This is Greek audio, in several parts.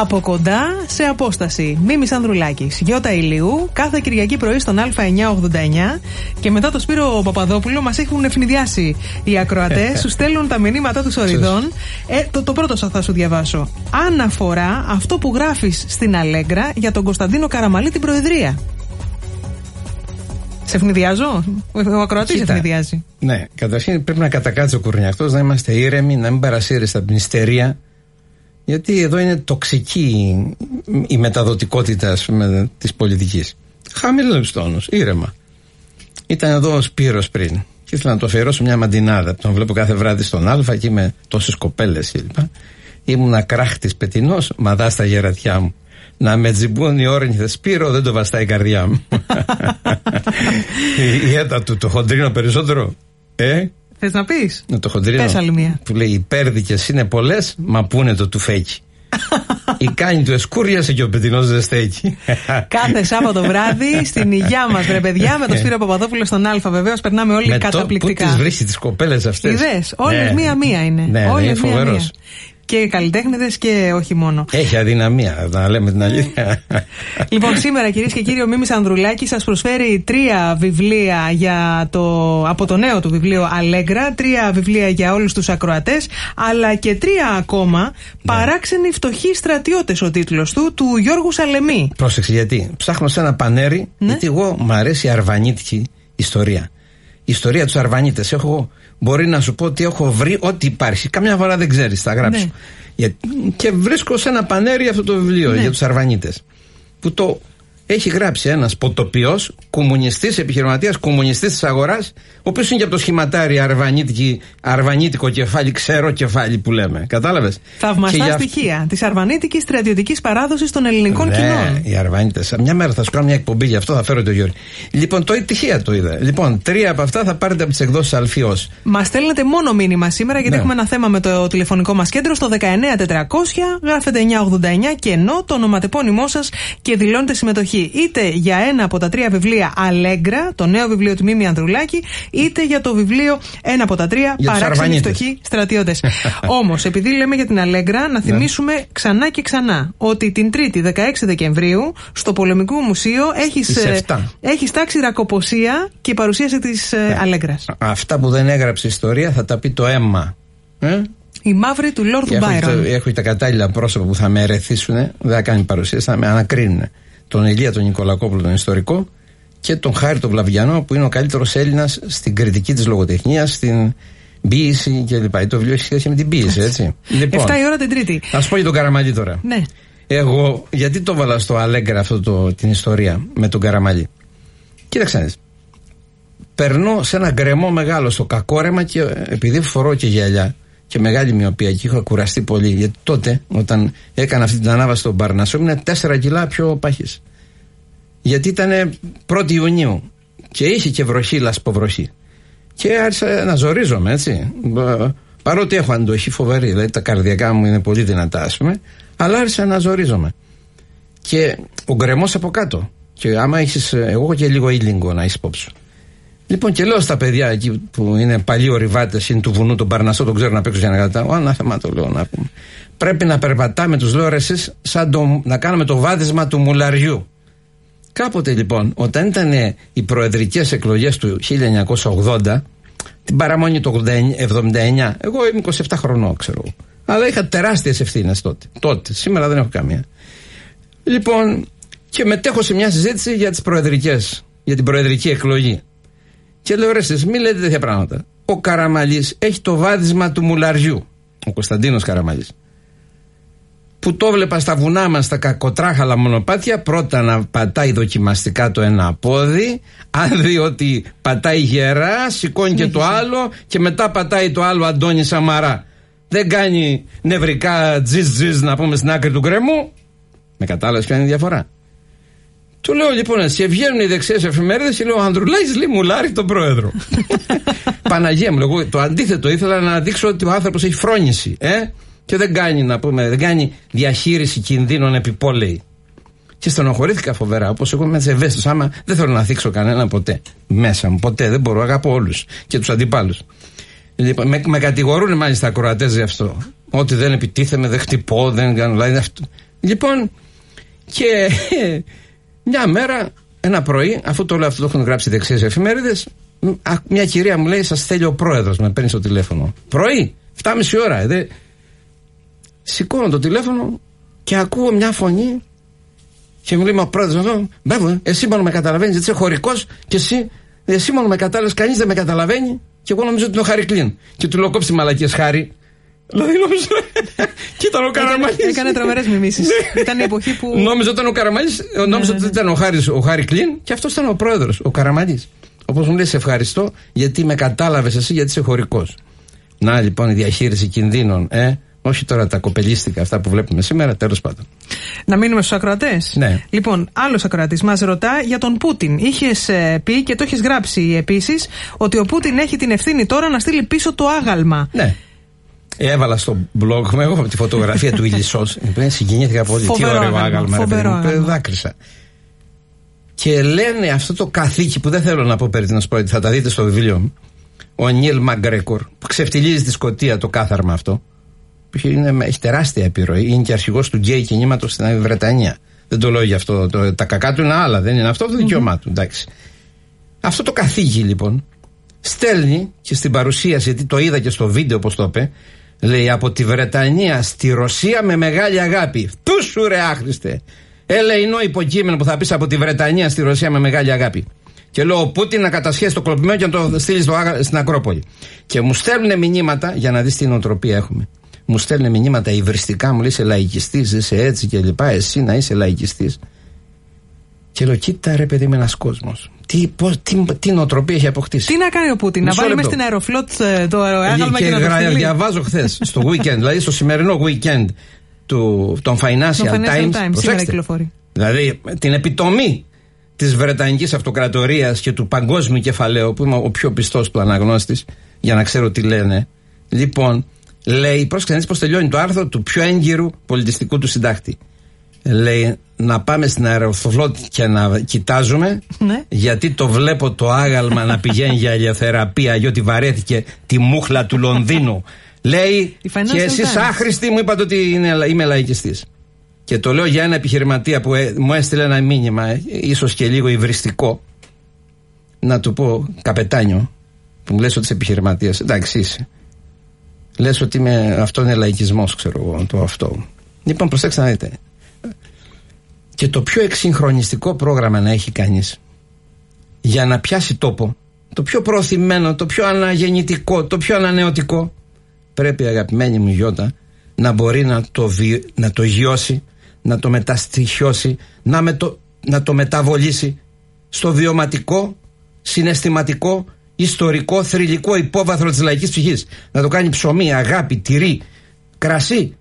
Από κοντά σε απόσταση. Μίμη Ανδρουλάκη. Γιώτα Ηλίου. Κάθε Κυριακή πρωί στον Α989. Και μετά το Σπύρο Παπαδόπουλο μας έχουν ευνηδιάσει οι ακροατές. σου στέλνουν τα μηνύματά του οριδών. Ε, το, το πρώτο θα σου διαβάσω. Αναφορά αυτό που γράφεις στην Αλέγκρα για τον Κωνσταντίνο Καραμαλή την Προεδρία. Σε ευνηδιάζω; Ο ακροατής σε ευνηδιάζει. Ναι, καταρχήν πρέπει να κατακάτσει ο κουρνιακτό, να είμαστε ήρεμοι, να μην παρασύρεστε από την ιστερία. Γιατί εδώ είναι τοξική η μεταδοτικότητα της πολιτικής. Χαμηλό τόνους, ήρεμα. Ήταν εδώ ο Σπύρος πριν και ήθελα να το αφιερώσω μια μαντινάδα. Τον βλέπω κάθε βράδυ στον Α και με τόσες κοπέλες κλπ. Ήμουν ακράχτης πετεινός, μαδά στα γερατιά μου. Να με τζιμπούν οι όρνηθε Σπύρο, δεν το βαστάει η καρδιά μου. η έτα του, το χοντρίνο περισσότερο. Ε, Θες να πεις; Να το χοντρίνο. Πες άλλη μία. Που λέει: Οι πέρδικε είναι πολλές, μα πού είναι το τουφέκι. Η κάνει του εσκούριασε και ο πετεινός δεν στέκει. Κάθε Σάββατο βράδυ στην υγειά μας, βρε παιδιά, με τον Σπύρο Παπαδόπουλο στον Α. Βεβαίως περνάμε όλοι με καταπληκτικά. Πού τις βρίσκει τις κοπέλες αυτές. Ιδέες. Όλες Ναι. μία-μία είναι. Ναι, ναι, Όλες είναι φοβερός. Μία-μία. Και καλλιτέχνηδες και όχι μόνο. Έχει αδυναμία, να λέμε την αλήθεια. Λοιπόν, σήμερα κυρίες και κύριοι, ο Μίμης Ανδρουλάκης σας προσφέρει τρία βιβλία για το, από το νέο του βιβλίο Αλέγκρα. Τρία βιβλία για όλους τους ακροατές. Αλλά και τρία ακόμα. Παράξενοι φτωχοί στρατιώτες ο τίτλος του, του Γιώργου Σαλεμή. Πρόσεξε γιατί. Ψάχνω σε ένα πανέρι, Ναι. γιατί εγώ μου αρέσει η αρβανίτικη ιστορία. Η ιστορία τους Αρβανίτες. Έχω, μπορεί να σου πω ότι έχω βρει ό,τι υπάρχει. Καμιά φορά δεν ξέρεις, θα γράψω. Ναι. Για- και βρίσκω σε ένα πανέρι αυτό το βιβλίο Ναι. για τους Αρβανίτες. Που το έχει γράψει ένας ποτοπιό, κομμουνιστής, επιχειρηματίας, κομμουνιστής της αγοράς, ο οποίος είναι και από το σχηματάρι αρβανίτικη, αρβανίτικο κεφάλι, ξερό κεφάλι που λέμε. Κατάλαβες; Θαυμαστά στοιχεία της αρβανίτικης στρατιωτικής παράδοσης των ελληνικών ναι, κοινών. οι Αρβανίτες. Μια μέρα θα σου κάνω μια εκπομπή γι' αυτό, θα φέρω το Γιώργη. Λοιπόν, το τυχαία το είδα. Λοιπόν, τρία από αυτά θα πάρετε από τις εκδόσεις Αλφιό. Μας στέλνετε μόνο μήνυμα σήμερα γιατί Ναι. έχουμε ένα θέμα με το τηλεφωνικό μας κέντρο στο 19400, γράφετε 989 και ενώ το ονοματεπώνυμό σας και δηλώνετε συμμετοχή είτε για ένα από τα τρία βιβλία Αλέγκρα, το νέο βιβλίο του Μίμη Ανδρουλάκη, είτε για το βιβλίο ένα από τα τρία Για τους Παράξενοι Αρβανίτες. φτωχοί στρατιώτες. Όμως, επειδή λέμε για την Αλέγκρα, Ναι. να θυμίσουμε ξανά και ξανά ότι την Τρίτη 16 Δεκεμβρίου στο Πολεμικό Μουσείο έχεις Στις 7. έχεις τάξει ρακοποσία και παρουσίαση της Ναι. Αλέγκρας. Αυτά που δεν έγραψε η ιστορία θα τα πει το αίμα. Ε; Η μαύρη του Λόρδου Και έχω, και Μπάιρον. τα- έχω και τα κατάλληλα πρόσωπα που θα με ερεθίσουν, δεν θα κάνει παρουσίαση, θα με ανακρίνουν. Τον Ηλία τον Νικολακόπουλο, τον ιστορικό, και τον Χάρη τον Βλαβιανό, που είναι ο καλύτερος Έλληνας στην κριτική της λογοτεχνίας, στην ποίηση κλπ. Το βιβλίο έχει σχέση με την ποίηση, έτσι. Λοιπόν, 7 η ώρα την Τρίτη. θα σου πω για τον Καραμαλή τώρα. Ναι. Εγώ, γιατί το βάλα στο Αλέγκρα αυτό το, την ιστορία με τον Καραμαλή; Κοίταξε να δεις. Περνώ σε ένα γκρεμό μεγάλο στο κακόρεμα και ε, επειδή φορώ και γυαλιά και μεγάλη μοιοπία και είχα κουραστεί πολύ γιατί τότε όταν έκανα αυτή την ανάβαση στον Παρνασό ήμουν 4 κιλά πιο παχής. Γιατί ήταν 1η Ιουνίου και είχε και βροχή, λασποβροχή. Και άρχισα να ζορίζομαι, έτσι. Ε, Παρότι έχω αντοχή φοβερή, δηλαδή τα καρδιακά μου είναι πολύ δυνατά, ας πούμε, αλλά άρχισα να ζορίζομαι. Και ο γκρεμός από κάτω. Και άμα έχεις, εγώ έχω και λίγο ήλιγκο να έχει υπόψη σου. Λοιπόν, και λέω στα παιδιά εκεί που είναι παλιοί ορειβάτες, είναι του βουνού, τον Παρνασό, τον ξέρω να παίξω για να κατάω. Ανάθεμα το λέω να πούμε. Πρέπει να περπατάμε τους λέω ρε εσείς, σαν το, να κάνουμε το βάδισμα του μουλαριού. Κάποτε λοιπόν, όταν ήταν οι προεδρικές εκλογές του 1980, την παραμονή του 89, 79, εγώ είμαι 27 χρονών, ξέρω. εγώ. Αλλά είχα τεράστιες ευθύνες τότε. Τότε. Σήμερα δεν έχω καμία. Λοιπόν, και μετέχω σε μια συζήτηση για τις προεδρικέ, για την προεδρική εκλογή. Και λέω ρε, εσείς, μην λέτε τέτοια πράγματα. Ο Καραμαλής έχει το βάδισμα του μουλαριού. Ο Κωνσταντίνος Καραμαλής. Που το βλέπα στα βουνά μας τα κακοτράχαλα μονοπάτια πρώτα να πατάει δοκιμαστικά το ένα πόδι αν δει ότι πατάει γερά σηκώνει και το άλλο και μετά πατάει το άλλο Αντώνη Σαμαρά. Δεν κάνει νευρικά τζιζ τζιζ να πούμε στην άκρη του γκρεμού με κατάλαβες ποια είναι η διαφορά του λέω λοιπόν έτσι, βγαίνουν οι δεξιές εφημερίδες και λέω Ο Ανδρουλάκη λέει μουλάρει τον πρόεδρο. Παναγία μου, εγώ το αντίθετο ήθελα να δείξω ότι ο άνθρωπος έχει φρόνηση. Ε; Και δεν κάνει, να πούμε, δεν κάνει διαχείριση κινδύνων επιπόλαιη. Και στενοχωρήθηκα φοβερά, όπως εγώ είμαι έτσι ευαίσθητος. Άμα δεν θέλω να θίξω κανένα ποτέ μέσα μου, ποτέ δεν μπορώ. Αγαπώ όλους και τους αντιπάλους. Λοιπόν, με, με κατηγορούν μάλιστα ακροατέ γι' αυτό. Ότι δεν επιτίθεμαι, δεν χτυπώ, δεν κάνω. Δηλαδή αυτό. Λοιπόν, και μια μέρα, ένα πρωί, αφού το λέω αυτό το έχουν γράψει δεξιέ εφημερίδες, μια κυρία μου λέει: Σας θέλει ο πρόεδρος, με παίρνει το τηλέφωνο. Πρωί, 7.30 ώρα. Δε... Σηκώνω το τηλέφωνο και ακούω μια φωνή και μου λέει: Μα πρόεδρος εδώ, βέβαια, εσύ μόνο με καταλαβαίνεις, γιατί είσαι χωρικός και εσύ, εσύ μόνο με κατάλαβες, κανείς δεν με καταλαβαίνει. Και εγώ νομίζω ότι είναι ο Χάρη Κλίν. Και του λέω: Κόψει μαλακίε Χάρη. Δηλαδή νόμιζα. και ήταν ο Καραμαλής. Έκανε τρομερές μιμήσεις. Ναι. ήταν η εποχή που. Νόμιζα ότι ήταν ο Καραμαλής, νόμιζα ότι ήταν ο Χάρη ο Χάρη Κλίν και αυτός ήταν ο πρόεδρος, ο Καραμαλής. Όπως μου λέει, σε ευχαριστώ γιατί με κατάλαβες εσύ, γιατί είσαι χωρικός. Να λοιπόν η διαχείριση κινδύνων, ε. Όχι τώρα τα κοπελίστικα αυτά που βλέπουμε σήμερα, τέλος πάντων. Να μείνουμε στους ακροατές. Ναι. Λοιπόν, άλλος ακροατής μας ρωτά για τον Πούτιν. Είχες πει και το έχεις γράψει επίσης ότι ο Πούτιν έχει την ευθύνη τώρα να στείλει πίσω το άγαλμα. Ναι. Έβαλα στο blog μου εγώ τη φωτογραφία του Ηλισσό. Συγκινήθηκα πολύ. Τι ωραίο άγαλμα. Φοβερό Δάκρυσα. Και λένε αυτό το καθήκη που δεν θέλω να πω περί την πρόκειται, θα τα δείτε στο βιβλίο μου. Ο Νίλ Μαγκρέκορ, που ξεφτιλίζει τη Σκωτία το κάθαρμα αυτό. Που είναι, έχει τεράστια επιρροή. Είναι και αρχηγός του γκέι κινήματος στην Βρετανία. Δεν το λέω γι' αυτό. Το, τα κακά του είναι άλλα. Δεν είναι αυτό το δικαίωμά του. Εντάξει. Αυτό το καθήκη λοιπόν στέλνει και στην παρουσίαση, γιατί το είδα και στο βίντεο όπω το είπε, λέει από τη Βρετανία στη Ρωσία με μεγάλη αγάπη. Του σου ρε άχρηστε. Ελεηνό υποκείμενο που θα πεις από τη Βρετανία στη Ρωσία με μεγάλη αγάπη. Και λέω ο Πούτιν να κατασχέσει το κλοπημένο και να το στείλει στην Ακρόπολη. Και μου στέλνουν μηνύματα για να δεις τι νοοτροπία έχουμε. Μου στέλνουν μηνύματα υβριστικά, μου λέει είσαι λαϊκιστής, είσαι έτσι και λοιπά. Εσύ να είσαι λαϊκιστής. Και λέω, κοίτα ρε παιδί με ένας κόσμος. Τι, τι, τι νοοτροπία έχει αποκτήσει. Τι να κάνει ο Πούτιν, να βάλει στην αεροφλότ ε, το αερόγραμμα και, και να το Διαβάζω χθες στο weekend, δηλαδή στο σημερινό weekend του, των Financial, Times. Times Δηλαδή την επιτομή της Βρετανικής Αυτοκρατορίας και του παγκόσμιου κεφαλαίου, που είμαι ο πιο πιστός του αναγνώστη, για να ξέρω τι λένε. Λοιπόν, λέει, πρόσεξε πώς τελειώνει το άρθρο του πιο έγκυρου πολιτιστικού του συντάκτη. Λέει να πάμε στην αεροφλότ και να κοιτάζουμε ναι. γιατί το βλέπω το άγαλμα να πηγαίνει για ηλιοθεραπεία γιατί βαρέθηκε τη μούχλα του Λονδίνου Λέει και εσείς άχρηστοι μου είπατε ότι είναι, είμαι λαϊκιστής. Και το λέω για ένα επιχειρηματία που ε, μου έστειλε ένα μήνυμα, ε, ίσως και λίγο υβριστικό. Να του πω, καπετάνιο, που μου λες ότι είσαι επιχειρηματίας. Εντάξει είσαι. Λες ότι είμαι, αυτό είναι λαϊκισμός, ξέρω εγώ, το αυτό. Λοιπόν, προσέξτε να δείτε. Και το πιο εξυγχρονιστικό πρόγραμμα να έχει κανείς για να πιάσει τόπο, το πιο προωθημένο, το πιο αναγεννητικό, το πιο ανανεωτικό, πρέπει αγαπημένη μου Γιώτα να μπορεί να το, να το γιώσει, να το μεταστοιχιώσει, να, με το, να το μεταβολήσει στο βιωματικό, συναισθηματικό, ιστορικό, θρηλυκό υπόβαθρο της λαϊκής ψυχής. Να το κάνει ψωμί, αγάπη, τυρί, κρασί.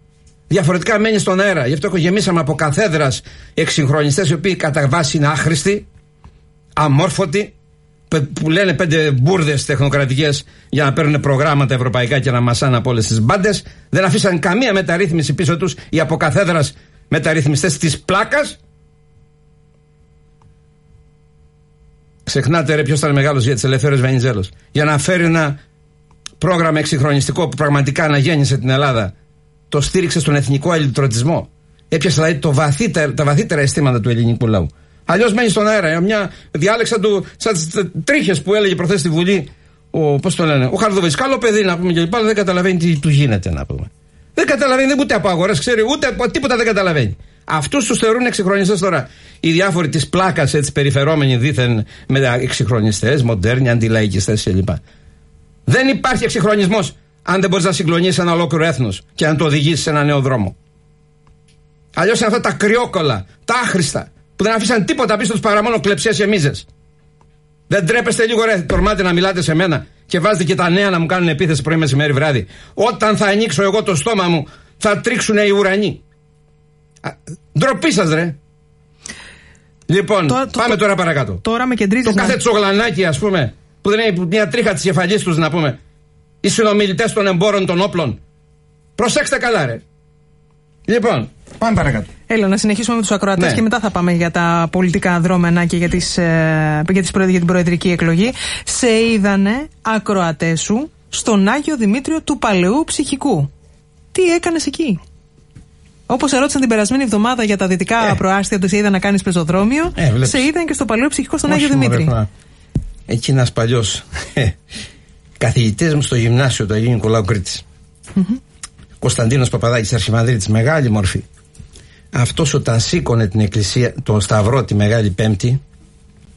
Διαφορετικά μένει στον αέρα. Γι' αυτό έχω γεμίσαμε από καθέδρας εξυγχρονιστές οι οποίοι κατά βάση είναι άχρηστοι, αμόρφωτοι, που λένε πέντε μπουρδες τεχνοκρατικές για να παίρνουν προγράμματα ευρωπαϊκά και να μασάνε από όλες τις μπάντες, δεν αφήσαν καμία μεταρρύθμιση πίσω τους οι αποκαθέδρας μεταρρυθμιστές της πλάκας. Ξεχνάτε ρε ποιος ήταν μεγάλος για τις ελευθέρες Βενιζέλος. Για να φέρει ένα πρόγραμμα εξυγχρονιστικό που πραγματικά να γέννησε την Ελλάδα, το στήριξε στον εθνικό ελληνικοτρωτισμό. Έπιασε δηλαδή το βαθύτερα, τα βαθύτερα αισθήματα του ελληνικού λαού. Αλλιώς μένει στον αέρα. Ε, μια διάλεξα του, σαν τις τρίχες που έλεγε προχθές στη Βουλή, ο, πώς το λένε, ο Χαρδοβής. Καλό παιδί να πούμε και λοιπά, αλλά δεν καταλαβαίνει τι του γίνεται να πούμε. Δεν καταλαβαίνει ούτε από αγορές, ξέρει, ούτε από τίποτα δεν καταλαβαίνει. Αυτούς τους θεωρούν εξυγχρονιστές τώρα. Οι διάφοροι της πλάκας, έτσι περιφερόμενοι δίθεν με εξυγχρονιστές, μοντέρνοι, αντιλαϊκιστές κλπ. Δεν υπάρχει εξυγχρονισμός αν δεν μπορείς να συγκλονίσεις ένα ολόκληρο έθνος και να το οδηγήσεις σε ένα νέο δρόμο. Αλλιώς είναι αυτά τα κρυόκολα, τα άχρηστα, που δεν αφήσαν τίποτα πίσω τους παρά μόνο κλεψέ και μίζες. Δεν τρέπεστε λίγο, ρε, τορμάτε να μιλάτε σε μένα και βάζετε και τα νέα να μου κάνουν επίθεση πρωί, μεσημέρι, βράδυ. Όταν θα ανοίξω εγώ το στόμα μου, θα τρίξουν οι ουρανοί. Ντροπή σας, ρε. Λοιπόν, πάμε τώρα παρακάτω. Τώρα με κεντρίζεις. Το κάθε τσογλανάκι, ας πούμε, που δεν είναι μια τρίχα της κεφαλής τους, να πούμε. Οι συνομιλητές των εμπόρων των όπλων. Προσέξτε καλά, ρε. Λοιπόν, πάμε παρακάτω. Έλα, να συνεχίσουμε με τους ακροατές ναι. και μετά θα πάμε για τα πολιτικά δρόμενα και για, τις, ε, για, τις, για την προεδρική εκλογή. Σε είδανε ακροατές σου στον Άγιο Δημήτριο του Παλαιού Ψυχικού. Τι έκανες εκεί; Όπως ερώτησαν την περασμένη εβδομάδα για τα δυτικά Ε. προάστια ότι σε είδα να κάνεις πεζοδρόμιο, Ε, βλέπεις. σε είδαν και στο παλαιό ψυχικό στον Όχι, Άγιο μωρέ, Δημήτρη. πράγμα. Εκεί ένα παλιός καθηγητής μου στο γυμνάσιο του Αγίου Νικολάου Κρήτης. Κωνσταντίνος Παπαδάκης Αρχιμανδρίτης, μεγάλη μορφή. Αυτός όταν σήκωνε την εκκλησία, τον Σταυρό τη Μεγάλη Πέμπτη,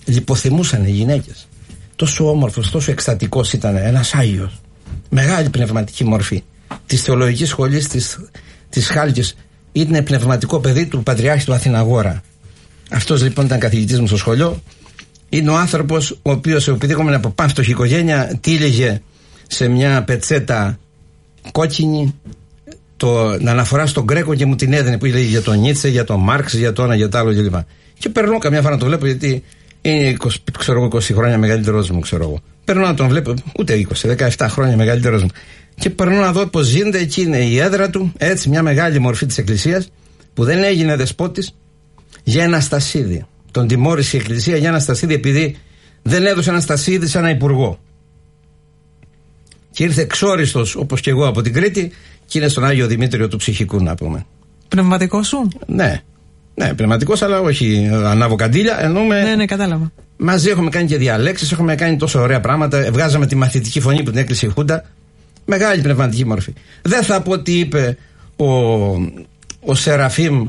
λιποθυμούσαν οι γυναίκες. Τόσο όμορφος, τόσο εκστατικός ήταν, ένας Άγιος. Μεγάλη πνευματική μορφή. Της θεολογικής σχολής της της Χάλκης. Ήταν πνευματικό παιδί του Πατριάρχη του Αθηναγόρα. Αυτός λοιπόν ήταν καθηγητής μου στο σχολείο. Είναι ο άνθρωπος ο οποίος, επειδή έχουμε από πάμφτωχη οικογένεια, τύλιγε σε μια πετσέτα κόκκινη το, να αναφορά στον Γκρέκο και μου την έδινε που έλεγε για τον Νίτσε, για τον Μάρξ, για το ένα, για το άλλο κλπ. Και περνώ καμιά φορά να το βλέπω γιατί είναι 20, ξέρω, εγώ, 20 χρόνια μεγαλύτερό μου, ξέρω εγώ. Περνώ να τον βλέπω, ούτε 20, 17 χρόνια μεγαλύτερό μου. Και περνώ να δω πώς γίνεται εκεί είναι η έδρα του, έτσι μια μεγάλη μορφή της Εκκλησίας που δεν έγινε δεσπότης για ένα στασίδι. Τον τιμώρησε η Εκκλησία για ένα στασίδι επειδή δεν έδωσε ένα στασίδι σε ένα υπουργό. Και ήρθε εξόριστος όπως και εγώ από την Κρήτη και είναι στον Άγιο Δημήτριο του Ψυχικού, να πούμε. Πνευματικός σου; Ναι. Ναι, πνευματικός, αλλά όχι ανάβω καντήλια. Εννοούμε. Ναι, ναι, κατάλαβα. Μαζί έχουμε κάνει και διαλέξεις, έχουμε κάνει τόσο ωραία πράγματα. Βγάζαμε τη μαθητική φωνή που την έκλεισε η Χούντα. Μεγάλη πνευματική μορφή. Δεν θα πω τι είπε ο, ο Σεραφείμ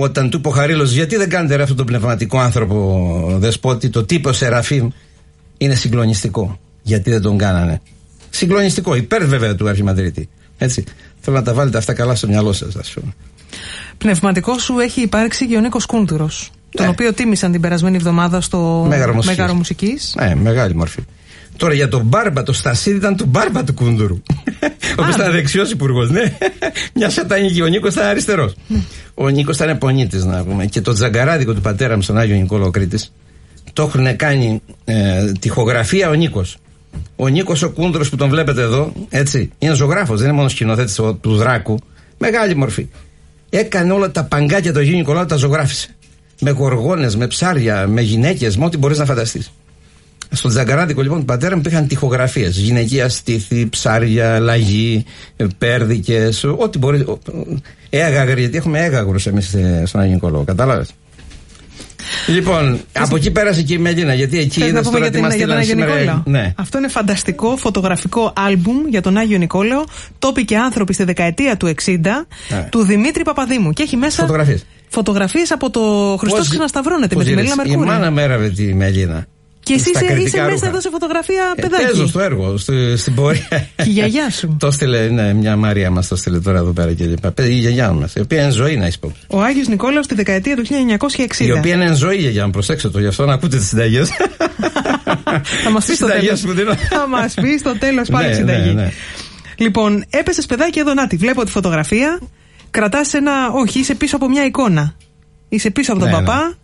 όταν του είπε ο Χαρίλος, γιατί δεν κάνετε ρε αυτόν τον πνευματικό άνθρωπο δεσπότη. Το τι είπε ο Σεραφείμ είναι συγκλονιστικό. Γιατί δεν τον κάνανε. Συγκλονιστικό, υπέρ βέβαια του Αρχιμανδρίτη. Έτσι. Θέλω να τα βάλετε αυτά καλά στο μυαλό σας, ας πούμε. Πνευματικό σου έχει υπάρξει και ο Νίκος Κούντουρο. Τον Ναι. οποίο τίμησαν την περασμένη εβδομάδα στο Μέγαρο Μουσικής. Μέγαρο Μουσικής. Ναι, μεγάλη μορφή. Τώρα για τον Μπάρμπα, το Στασίδι ήταν του Μπάρμπα του Κούντουρου. Ο οποίο ήταν δεξιός υπουργός, ναι. Μια σατανική. Ο Νίκος ήταν αριστερός. Ο Νίκος ήταν επονίτης, να πούμε. Και το τζαγκαράδικο του πατέρα μου στον Άγιο Νικόλο Κρήτης το έχουν κάνει ε, τυχογραφία ο Νίκος. Ο Νίκος ο Κούντρο που τον βλέπετε εδώ, έτσι, είναι ζωγράφος, δεν είναι μόνο σκηνοθέτης του Δράκου. Μεγάλη μορφή. Έκανε όλα τα παγκάκια του Αγίου Νικολάου, τα ζωγράφησε. Με γοργόνες, με ψάρια, με γυναίκες, με ό,τι μπορείς να φανταστείς. Στον Τζαγκαράδικο λοιπόν του πατέρα μου υπήρχαν τυχογραφίες. Γυναικείας στήθη, ψάρια, λαγί, πέρδικες, ό,τι μπορεί. Έγαγροι, γιατί έχουμε έγαγρους εμείς στον Αγίου Νικολάου, κατάλαβες; Λοιπόν, από εκεί πέρασε και η Μελίνα, γιατί εκεί Θες να είδε πούμε τώρα για, τι την, μας για τον στείλανε Άγιο σήμερα. Νικόλαο. Ναι. Αυτό είναι φανταστικό φωτογραφικό άλμπουμ για τον Άγιο Νικόλαο. Τόποι και άνθρωποι στη δεκαετία του 60 Ναι. του Δημήτρη Παπαδήμου. Και έχει μέσα Φωτογραφίες. φωτογραφίες από το Χριστό Πώς- ξανασταυρώνεται με πώς τη Μελίνα είδες, Η Μερκούρη. μάνα με έραβε τη Μελίνα. Και εσύ Στα είσαι, κριτικά είσαι μέσα ρούχα. εδώ σε φωτογραφία Ε, παιδάκι. Παίζω στο έργο, στη- στην πορεία. Και η γιαγιά σου. το στείλε, ναι, μια Μαρία μας το στείλε τώρα εδώ πέρα και λοιπά. Παιδί, Η γιαγιά μας, η οποία είναι ζωή να έχει υπόψη. Ο Άγιος Νικόλαος τη δεκαετία του 1960. Η οποία είναι εν ζωή η γιαγιά μου, προσέξτε το, γι' αυτό να ακούτε τις συνταγές. Θα μας πει στο Συνταγές τέλος. που δίνω. Θα μας πει στο τέλος πάλι Ναι, συνταγή. ναι, ναι. Λοιπόν, έπεσες παιδάκι εδώ να τη βλέπω τη φωτογραφία. Κρατάς ένα... Όχι, είσαι πίσω από μια εικόνα. Είσαι πίσω από τον Ναι, ναι. παπά.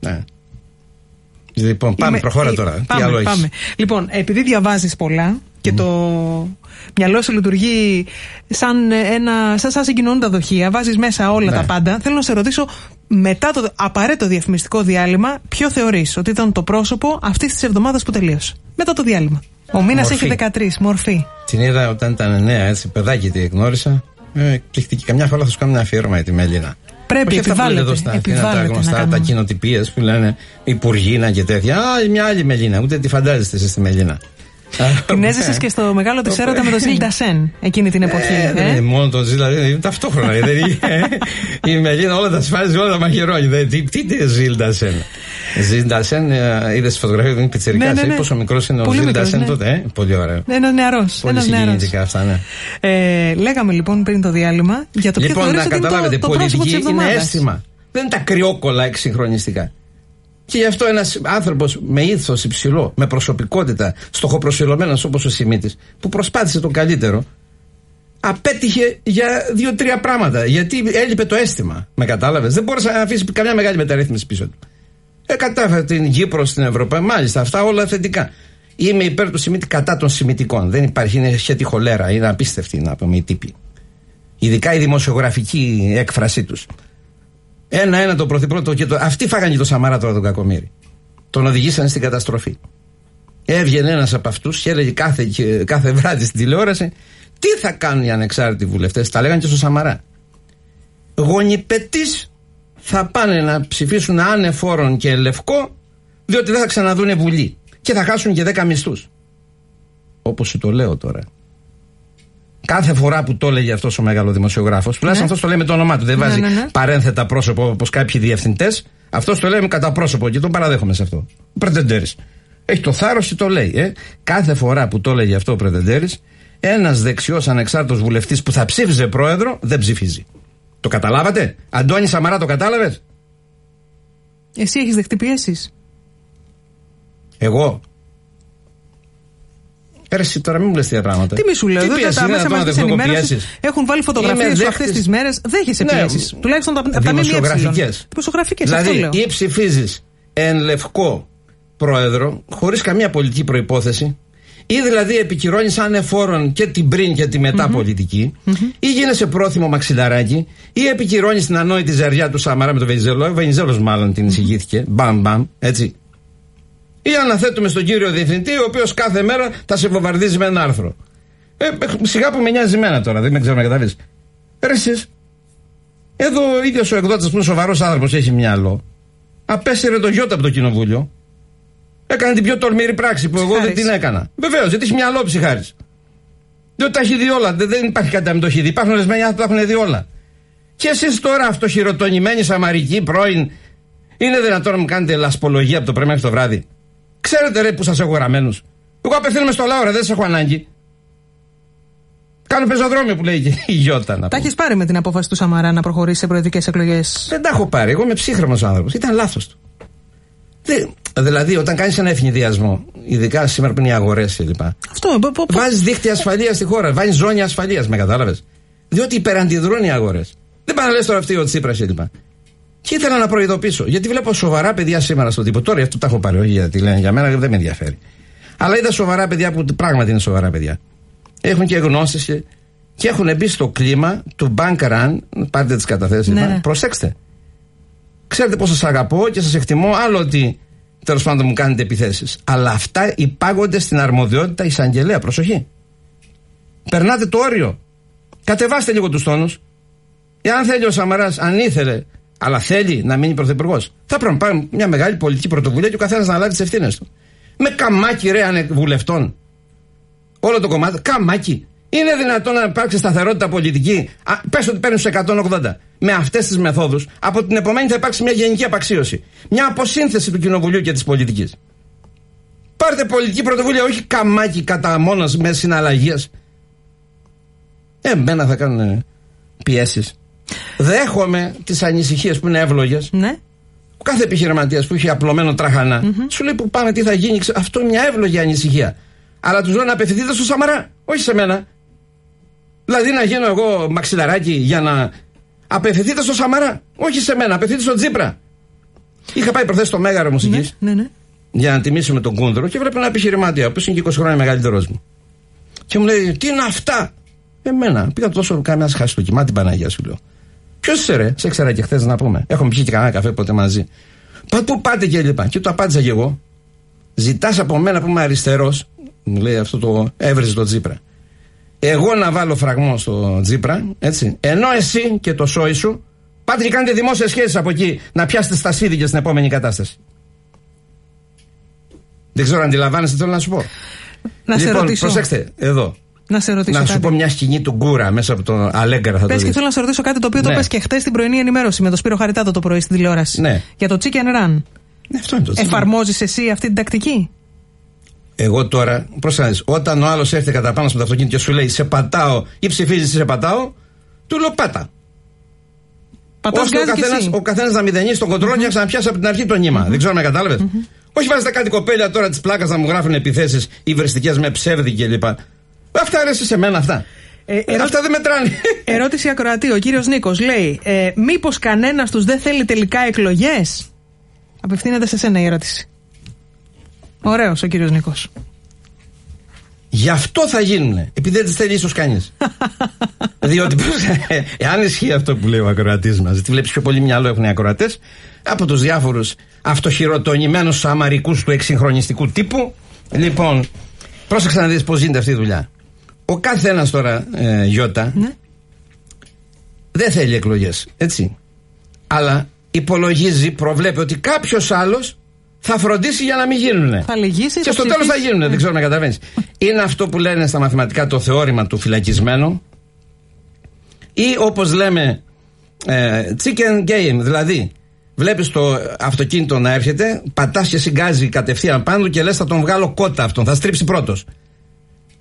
ναι. Λοιπόν, πάμε, Είμαι- προχώρα ε, τώρα. Πάμε, Τι άλλο έχεις; πάμε. Λοιπόν, επειδή διαβάζεις πολλά και το μυαλό σου λειτουργεί σαν, ένα, σαν, σαν συγκοινωνούντα δοχεία, βάζεις μέσα όλα Ναι. τα πάντα. Θέλω να σε ρωτήσω, μετά το απαραίτητο διαφημιστικό διάλειμμα, ποιο θεωρείς ότι ήταν το πρόσωπο αυτής της εβδομάδας που τελείωσε; Μετά το διάλειμμα. Ο μήνας Μορφή. έχει 13, μορφή. Την είδα όταν ήταν νέα, έτσι, παιδάκι τη γνώρισα. Ε, εκπληκτική. Καμιά φορά θα σου κάνω μια αφιέρωμα για τη Μελίνα. Πρέπει, Όχι αυτά που λένε επιβάλλεται, εδώ στα Αθήνα, τα επιβάλλεται να γνωστά, τα κάνουμε. κοινοτυπίες που λένε Υπουργίνα και τέτοια. Α, μια άλλη Μελίνα. Ούτε τη φαντάζεστε εσείς τη Μελίνα. Την έζησες και στο μεγάλο της έρωτα με τον Ζήλτα Σεν εκείνη την εποχή. Ε, δεν ε. είναι μόνο το Ζήλ, δηλαδή είναι ταυτόχρονα. δεν είναι, η Μελίνα όλα τα σφάζει, όλα τα μαχαιρώνει. Δεν- Τι, τι είναι Ζήλντα Σεν. Ζήλντα Σεν, είδες τη φωτογραφία που είναι πιτσερικά. Ναι, ναι, ναι. Πόσο μικρός είναι ο Πολύ Ζήλντα μικρός, Σεν ναι. τότε. Ε; Πολύ ωραίο. Ένας νεαρός. Πολύ ένας νεαρός. συγκινητικά αυτά, ναι. Ε, λέγαμε λοιπόν πριν το διάλειμμα για το ποιο Λοιπόν, θεωρείς να ότι είναι καταλάβετε, το, το πρόσωπο της πολιτική είναι εβδομάδας. αίσθημα. Δεν είναι τα κρυόκολα εξυγχρονιστικά. Και γι' αυτό ένας άνθρωπος με ήθος υψηλό, με προσωπικότητα, στοχοπροσιλωμένο όπως ο Σιμίτης, που προσπάθησε το καλύτερο, απέτυχε για δύο-τρία πράγματα. Γιατί έλειπε το αίσθημα. Με κατάλαβες. Δεν μπόρεσε να αφήσεις καμιά μεγάλη μεταρρύθμιση πίσω του. Ε, κατάφερε την Κύπρος στην Ευρώπη. Μάλιστα, αυτά όλα θετικά. Είμαι υπέρ του Σιμίτη κατά των Σιμιτικών. Δεν υπάρχει, είναι σχέτη χολέρα. Είναι απίστευτη να πούμε οι τύποι. Ειδικά η δημοσιογραφική έκφρασή τους. Ένα-ένα το πρωθυπουργό και το. Αυτοί φάγανε και το Σαμαρά τώρα τον Κακομήρη. Τον οδηγήσανε στην καταστροφή. Έβγαινε ένας από αυτούς και έλεγε κάθε, και- κάθε βράδυ στην τηλεόραση τι θα κάνουν οι ανεξάρτητοι βουλευτές; Τα λέγανε και στο Σαμαρά. γονιπετής θα πάνε να ψηφίσουν άνεφόρον και λευκό διότι δεν θα ξαναδούνε βουλή και θα χάσουν και 10 μισθούς όπως σου το λέω τώρα Κάθε φορά που το έλεγε αυτός ο μεγάλο δημοσιογράφος, τουλάχιστον ναι. αυτός το λέει με το όνομά του, δεν ναι, βάζει ναι, ναι. παρένθετα πρόσωπο όπως κάποιοι διευθυντές. Αυτός το λέει με κατά πρόσωπο και τον παραδέχομαι σε αυτό. Ο Πρετεντέρης. Έχει το θάρρος και το λέει. Ε. Κάθε φορά που το έλεγε αυτό ο Πρετεντέρης, ένας δεξιός ανεξάρτητος βουλευτής που θα ψήφιζε πρόεδρο δεν ψηφίζει. Το καταλάβατε; Αντώνη Σαμαρά, το κατάλαβες; Εσύ έχεις δεχτεί πιέσεις; Εγώ; Πέρσι τώρα μην μου λες τέτοια πράγματα. Τι μη σου λέω, δεν τα μέσα μαζική ενημέρωση έχουν βάλει φωτογραφίες σου αυτές τις μέρες. Δέχεσαι ναι, πιέσει. Τουλάχιστον από τα ΜΜΕ. Δημοσιογραφικές. Δηλαδή, ή ψηφίζεις εν λευκό πρόεδρο, χωρίς καμία πολιτική προπόθεση, ή δηλαδή επικυρώνεις ανεφόρον και την πριν και τη μετά πολιτική, ή γίνεσαι πρόθυμο μαξιλαράκι, ή επικυρώνεις την ανόητη ζεριά του Σαμαρά με τον Βενιζέλο. Ο Βενιζέλος μάλλον την εισηγήθηκε. Μπαμ, μπαμ, έτσι. Ή αναθέτουμε στον κύριο διευθυντή, ο οποίος κάθε μέρα θα σε βομβαρδίζει με ένα άρθρο. Ε, σιγά που με νοιάζει μένα τώρα, δεν με ξέρω να καταλάβεις. Ρε εσείς, εδώ ο ίδιος ο εκδότης που είναι σοβαρός άνθρωπος έχει μυαλό. Απέσυρε το γιώτα από το κοινοβούλιο. Έκανε την πιο τολμηρή πράξη που εγώ δεν την έκανα. Βεβαίως, γιατί έχει μυαλό ψυχάρις. Διότι τα έχει δει όλα. Δεν, υπάρχει κάτι να μην το έχει δει. Υπάρχουν ορισμένοι άνθρωποι που τα έχουν δει όλα. Και εσείς τώρα αυτοχειροτονημένοι Σαμαρικοί πρώην, είναι δυνατόν να μου κάνετε λασπολογία από το πρωί μέχρι το βράδυ; Ξέρετε ρε που σας έχω γραμμένους. Εγώ απευθύνομαι στο λαό, ρε, δεν σας έχω ανάγκη. Κάνω πεζοδρόμιο που λέει και η Γιώτα. Να τα έχεις πάρει με την απόφαση του Σαμαρά να προχωρήσει σε προεδρικές εκλογές; Δεν τα έχω πάρει. Εγώ είμαι ψύχρεμος άνθρωπος. Ήταν λάθος του. Δηλαδή, όταν κάνεις ένα ευνηδιασμό, ειδικά σήμερα που είναι οι αγορές κλπ. Αυτό, Βάζεις δίχτυα ασφαλείας στη χώρα, βάζεις ζώνη ασφαλείας, με κατάλαβες; Διότι υπεραντιδρούν οι αγορές. Δεν πάνε να λε τώρα αυτή ο Τσίπρα κλπ. Και ήθελα να προειδοποιήσω, γιατί βλέπω σοβαρά παιδιά σήμερα στον τύπο. Τώρα αυτό τα έχω πάρει, όχι γιατί λένε για μένα, δεν με ενδιαφέρει. Αλλά είδα σοβαρά παιδιά που πράγματι είναι σοβαρά παιδιά. Έχουν και γνώσεις και, και έχουν μπει στο κλίμα του bank run. Πάρτε τις καταθέσεις. Ναι, ναι. Προσέξτε. Ξέρετε πώ σας αγαπώ και σας εκτιμώ. Άλλο ότι τέλος πάντων μου κάνετε επιθέσεις. Αλλά αυτά υπάγονται στην αρμοδιότητα εισαγγελέα. Προσοχή. Περνάτε το όριο. Κατεβάστε λίγο τους τόνους. Εάν θέλει ο Σαμαράς, αν ήθελε αλλά θέλει να μείνει πρωθυπουργός. Θα πρέπει να πάρει μια μεγάλη πολιτική πρωτοβουλία και ο καθένας να λάβει τις ευθύνες του. Με καμάκι ρε βουλευτών. Όλο το κομμάτι. Καμάκι. Είναι δυνατόν να υπάρξει σταθερότητα πολιτική; Πες ότι παίρνεις στου 180. Με αυτές τις μεθόδους, από την επομένη θα υπάρξει μια γενική απαξίωση. Μια αποσύνθεση του κοινοβουλίου και της πολιτικής. Πάρτε πολιτική πρωτοβουλία, όχι καμάκι κατά μόνος με συναλλαγίε. Εμένα θα κάνουν πιέσεις. Δέχομαι τις ανησυχίες που είναι εύλογες. Ναι. Κάθε επιχειρηματίας που έχει απλωμένο τραχανά, σου λέει που πάμε, τι θα γίνει. Αυτό είναι μια εύλογη ανησυχία. Αλλά τους λέω να απευθυνθείτε στο Σαμαρά, όχι σε μένα. Δηλαδή να γίνω εγώ μαξιλαράκι για να απευθυνθείτε στο Σαμαρά, όχι σε μένα, απευθυνθείτε στο Τζίπρα. Είχα πάει προθέσει στο Μέγαρο Μουσικής ναι, ναι, ναι. για να τιμήσουμε τον Κούντρο και βλέπω ένα επιχειρηματία που είναι και 20 χρόνια μεγαλύτερο μου. Και μου λέει, Τι είναι αυτά; Εμένα. Πήγα τόσο κανένα χάσει το κοιμά την Παναγία σου λέω. Ποιος είσαι ρε, σε ήξερα και χθες να πούμε. Έχουμε πιει και κανένα καφέ ποτέ μαζί. Πα, πού πάτε και λοιπά. Και το απάντησα και εγώ. Ζητάς από μένα που είμαι αριστερός, μου λέει αυτό το έβριζε το Τζίπρα. Εγώ να βάλω φραγμό στο Τζίπρα, έτσι. Ενώ εσύ και το σόι σου πάτε και κάνετε δημόσιες σχέσεις από εκεί να πιάσετε στα και στην επόμενη κατάσταση. Δεν ξέρω αν αντιλαμβάνεστε τι θέλω να σου πω. Να λοιπόν, σε ρωτήσω. προσέξτε, εδώ. Να σε ρωτήσω. Να σου πω μια σκηνή του Γκούρα μέσα από τον Αλέγκαρα θα πες το και θέλω να σε ρωτήσω κάτι το οποίο ναι. το πες και χθε στην πρωινή ενημέρωση με το Σπύρο Χαριτάτο το πρωί στην τηλεόραση. Ναι. Για το chicken run. Ναι, αυτό είναι το Εφαρμόζεις εσύ αυτή την τακτική; Εγώ τώρα, πρόσεχε, όταν ο άλλος έρθει κατά πάνω στο αυτοκίνητο και σου λέει Σε πατάω ή ψηφίζεις σε πατάω, του λέω πάτα. Ώστε ο καθένα να μηδενίσει τον κοντρόλ mm-hmm. και να ξαναπιάσει από την αρχή το νήμα. Mm-hmm. Δεν ξέρω αν με κατάλαβες. Mm-hmm. Όχι βάζετε κάτι κοπέλια τώρα της πλάκας να μου γράφουν επιθέσεις υβριστικές με ψεύδι κλπ. Αυτά αρέσει σε μένα αυτά. Ε, ερώ... Αυτά δεν μετράνε. Ερώτηση ακροατή. Ο κύριος Νίκος λέει: ε, Μήπως κανένας τους δεν θέλει τελικά εκλογές; Απευθύνεται σε σένα η ερώτηση. Ωραίος ο κύριος Νίκος. Γι' αυτό θα γίνουν. Επειδή δεν τις θέλει ίσως κανείς. Διότι εάν ισχύει αυτό που λέει ο ακροατής μας, γιατί βλέπεις πιο πολύ μυαλό έχουν οι ακροατές, από τους διάφορους αυτοχειροτονημένους αμαρικού του εξυγχρονιστικού τύπου. Λοιπόν, πρόσεξε να δεις πώς γίνεται αυτή η δουλειά. Ο κάθε ένα τώρα, ε, Γιώτα, ναι. δεν θέλει εκλογές. Έτσι. Αλλά υπολογίζει, προβλέπει ότι κάποιος άλλος θα φροντίσει για να μην γίνουν. Θα λυγίσει. Και στο τέλος θα γίνουν, δεν ξέρω να καταλαβαίνεις. Είναι αυτό που λένε στα μαθηματικά το θεώρημα του φυλακισμένου. Ή όπως λέμε ε, chicken game, δηλαδή βλέπεις το αυτοκίνητο να έρχεται, πατάς και συγκάζει κατευθείαν πάνω και λες θα τον βγάλω κότα αυτόν, θα στρίψει πρώτος.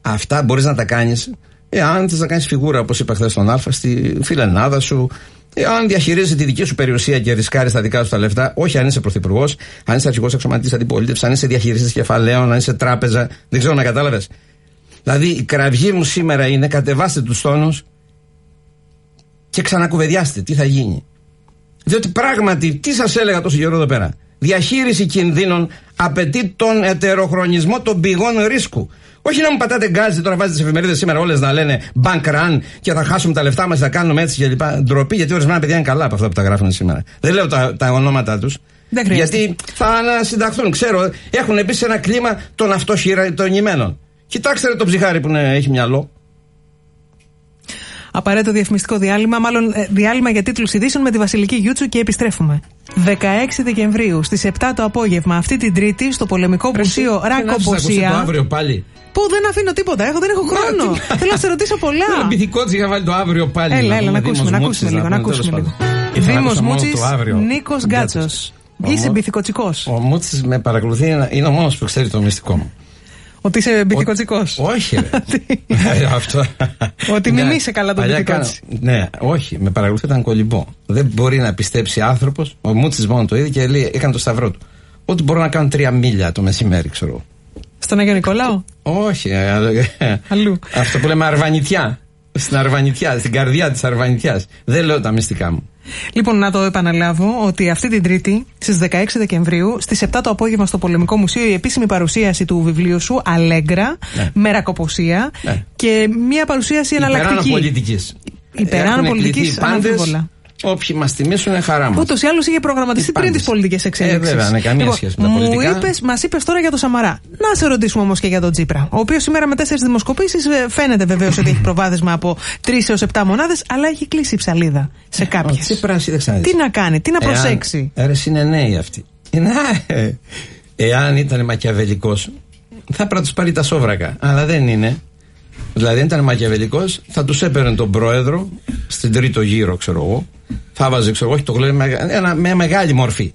Αυτά μπορείς να τα κάνεις εάν θες να κάνεις φιγούρα, όπως είπα χθες στον Α, στη φιλενάδα σου, αν διαχειρίζεσαι τη δική σου περιουσία και ρισκάρεις τα δικά σου τα λεφτά, όχι αν είσαι πρωθυπουργός, αν είσαι αρχηγός αξιωματή αντιπολίτευσης, αν είσαι διαχειριστή κεφαλαίων, αν είσαι τράπεζα, δεν ξέρω να κατάλαβες. Δηλαδή η κραυγή μου σήμερα είναι κατεβάστε τους τόνους και ξανακουβεδιάστε τι θα γίνει. Διότι πράγματι, τι σας έλεγα τόσο καιρό εδώ πέρα; Διαχείριση κινδύνων απαιτεί τον ετεροχρονισμό των πηγών ρίσκου. Όχι να μου πατάτε γκάζι τώρα βάζετε τις εφημερίδες σήμερα όλες να λένε bank run και θα χάσουμε τα λεφτά μας, θα κάνουμε έτσι και λοιπά. Ντροπή γιατί ορισμένα παιδιά είναι καλά από αυτά που τα γράφουν σήμερα. Δεν λέω τα, τα ονόματά τους. Γιατί θα ανασυνταχθούν. Ξέρω, έχουν επίσης ένα κλίμα των αυτοχειρητονημένων. Κοιτάξτε ρε το ψυχάρι που είναι, έχει μυαλό. Απαραίτητο διαφημιστικό διάλειμμα, μάλλον ε, διάλειμμα για τίτλους ειδήσεων με τη Βασιλική Γιούτσου και επιστρέφουμε. 16 Δεκεμβρίου στις 7 το απόγευμα, αυτή την Τρίτη, στο πολεμικό μουσείο Ρακοποσία. το αύριο πάλι; Πού δεν αφήνω τίποτα, έχω, δεν έχω χρόνο. Θέλω να σε ρωτήσω πολλά. Δεν πειθικό της είχα βάλει το αύριο πάλι. Έλα, έλα, να ακούσουμε, να ακούσουμε λίγο. Να ακούσουμε λίγο. Δήμος Μούτσης, Νίκος Γκάτσος. Είσαι μπιθικοτσικό. Ο Μούτσης με παρακολουθεί, είναι ο μόνος που ξέρει το μυστικό μου. Ότι είσαι μπιθικοτσικό. Όχι, ρε. Ε, αυτό. Ότι μην είσαι καλά το μπιθικότσι. Ναι, όχι, με παρακολουθεί ήταν κολυμπό. Δεν μπορεί να πιστέψει άνθρωπος, ο Μούτσης μόνο το είδε και λέει, έκανε το σταυρό του. Ότι μπορώ να κάνω τρία μίλια το μεσημέρι, ξέρω. Στον Αγιο Νικολάου. Όχι, ε, αλλού. Αυτό που λέμε αρβανιτιά. Στην Αρβανιτιά, στην καρδιά της Αρβανιτιάς. Δεν λέω τα μυστικά μου. Λοιπόν, να το επαναλάβω ότι αυτή την Τρίτη, στις 16 Δεκεμβρίου, στις 7 το απόγευμα στο Πολεμικό Μουσείο, η επίσημη παρουσίαση του βιβλίου σου, Αλέγκρα, ναι. με ρακοποσία ναι. και μια παρουσίαση εναλλακτική. Υπεράνω πολιτικής. Υπεράνω πολιτική, αναμφίβολα. Όποιοι μας τιμήσουν είναι χαρά μας. Ούτως ή άλλως είχε προγραμματιστεί πριν τις πολιτικές εξέλιξει. Ε, βέβαια, ναι, καμία λοιπόν, σχέση με τα πολιτικά. Μας είπες τώρα για το Σαμαρά. Να σε ρωτήσουμε όμως και για τον Τζίπρα. Ο οποίος σήμερα με τέσσερις δημοσκοπήσεις ε, φαίνεται βεβαίως ότι έχει προβάδισμα από 3 έως 7 μονάδες, αλλά έχει κλείσει η ψαλίδα σε κάποιες. Τι να κάνει, τι να προσέξει; Έρες είναι νέοι αυτοί. Ε, εάν ήταν μακιαβελικός, θα πρέπει να τους πάρει τα σόβρακα. Αλλά δεν είναι. Δηλαδή, αν ήταν μακιαβελικό, θα τους έπαιρνε τον πρόεδρο στην τρίτο γύρο, ξέρω εγώ. Θα βάζει, ξέρω εγώ, το με, ένα, με μεγάλη μορφή.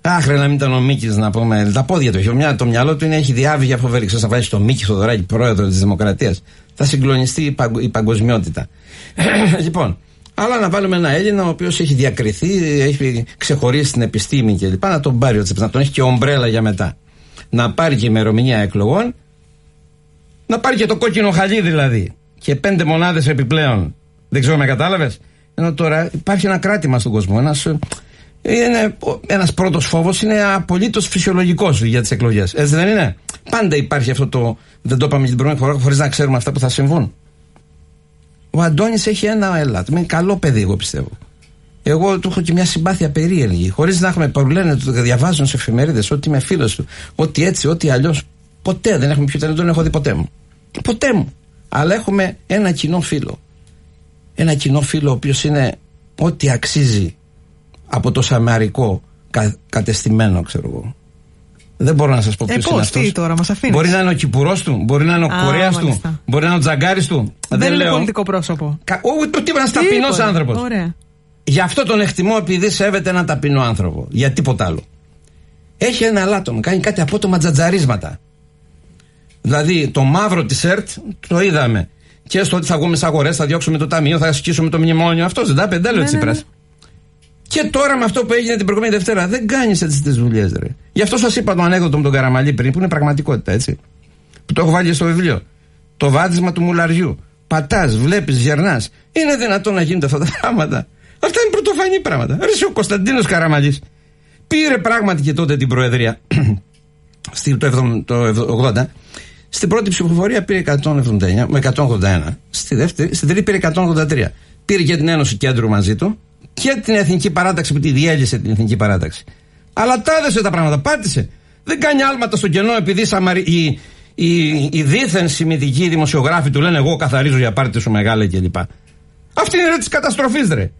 Άχρε να μην ήταν ο Μίκης να πούμε. Τα πόδια του έχει. Το μυαλό του είναι, έχει διάβει φοβερή. Ξέρω, θα βάλει το Μίκη Θοδωράκη, πρόεδρο της Δημοκρατίας. Θα συγκλονιστεί η, παγκο, η παγκοσμιότητα. λοιπόν, αλλά να βάλουμε ένα Έλληνα ο οποίος έχει διακριθεί, έχει ξεχωρίσει την επιστήμη κλπ. Να τον πάρει ο να τον έχει και ομπρέλα για μετά. Να πάρει και ημερομηνία εκλογών να πάρει και το κόκκινο χαλί δηλαδή. Και πέντε μονάδες επιπλέον. Δεν ξέρω με κατάλαβες. Ενώ τώρα υπάρχει ένα κράτημα στον κόσμο. Ένας είναι, ένας πρώτος φόβος είναι απολύτως φυσιολογικός για τις εκλογές. Έτσι δεν είναι; Πάντα υπάρχει αυτό το, δεν το είπαμε την προηγούμενη φορά, χωρίς να ξέρουμε αυτά που θα συμβούν. Ο Αντώνης έχει ένα έλατ. Είναι καλό παιδί, εγώ πιστεύω. Εγώ του έχω και μια συμπάθεια περίεργη. Χωρίς να έχουμε που λένε, το διαβάζουν σε εφημερίδες, ότι είμαι φίλος του. Ότι έτσι, ότι αλλιώς. Ποτέ δεν έχουμε πιο δεν τον έχω δει ποτέ μου. Ποτέ μου. Αλλά έχουμε ένα κοινό φίλο. Ένα κοινό φίλο ο οποίος είναι ό,τι αξίζει από το σαμαρικό κα, κατεστημένο, ξέρω εγώ. Δεν μπορώ να σας πω ποιος ε, είναι αυτός. τώρα, μας αφήνεις; Μπορεί να είναι ο κυπουρός του, μπορεί να είναι ο Κορέας του, μπορεί να είναι ο Τζαγκάρης του. Δεν, δεν είναι λέω. πολιτικό πρόσωπο. Κα, ούτε τίποτα, ένας ταπεινός άνθρωπος. Γι' αυτό τον εκτιμώ επειδή σέβεται έναν ταπεινό άνθρωπο. Για τίποτα άλλο. Έχει ένα λάτο, κάνει κάτι απότομα τζατζαρίσματα. Δηλαδή το μαύρο τη ΕΡΤ το είδαμε. Και στο ότι θα βγούμε σε αγορές, θα διώξουμε το ταμείο, θα ασκήσουμε το μνημόνιο. Αυτός δεν τα πεντέλο ναι, ναι, ναι. Και τώρα με αυτό που έγινε την προηγούμενη Δευτέρα, δεν κάνεις έτσι τις δουλειές, ρε. Γι' αυτό σας είπα το ανέκδοτο με τον Καραμαλή πριν, που είναι πραγματικότητα, έτσι. Που το έχω βάλει στο βιβλίο. Το βάδισμα του μουλαριού. Πατάς, βλέπεις, γερνάς. Είναι δυνατόν να γίνονται αυτά τα πράγματα. Αυτά είναι πρωτοφανή πράγματα. Ρε, ο Κωνσταντίνος Καραμαλής πήρε πράγματι και τότε την Προεδρία. το 80 στην πρώτη ψηφοφορία πήρε 179, με 181. Στη δεύτερη, στην τρίτη πήρε 183. Πήρε και την Ένωση Κέντρου μαζί του και την Εθνική Παράταξη που τη διέλυσε την Εθνική Παράταξη. Αλλά τάδεσε τα πράγματα, πάτησε. Δεν κάνει άλματα στο κενό επειδή Σαμαρι... οι, οι, οι δίθεν δημοσιογράφοι του λένε Εγώ καθαρίζω για πάρτι σου μεγάλα κλπ. Αυτή είναι ρε της καταστροφής, ρε.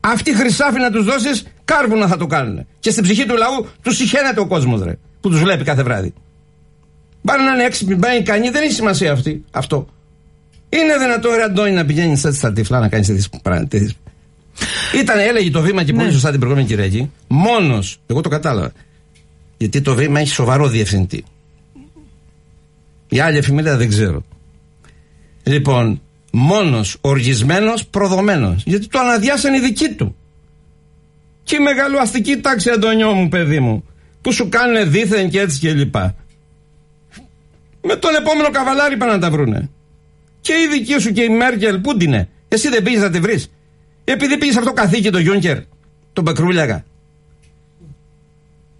Αυτή χρυσάφι να τους δώσεις, κάρβουνα θα το κάνουν. Και στην ψυχή του λαού τους συχαίνεται ο κόσμος, ρε. Που τους βλέπει κάθε βράδυ. Πάνε να είναι έξυπνοι, μπαίνει ικανοί, δεν έχει σημασία αυτή, αυτό. Είναι δυνατό, ρε Αντώνη, να πηγαίνεις έτσι στα τυφλά να κάνεις τέτοιες Ήταν, έλεγε το βήμα και πολύ ναι. σωστά την προηγούμενη Κυριακή. Μόνος, εγώ το κατάλαβα. Γιατί το βήμα έχει σοβαρό διευθυντή. Η άλλη εφημερίδα δεν ξέρω. Λοιπόν, μόνος οργισμένος, προδομένος. Γιατί το αναδιάσαν οι δικοί του. Και η μεγαλοαστική τάξη, Αντωνιό μου, παιδί μου, που σου κάνουν δίθεν και έτσι και λοιπά. Με τον επόμενο καβαλάρι πάνε να τα βρούνε. Και η δική σου και η Μέρκελ, πού την είναι; Εσύ δεν πήγες να τη βρεις; Επειδή πήγες αυτό το καθήκη το Γιούνκερ, τον Πεκρούλιαγα.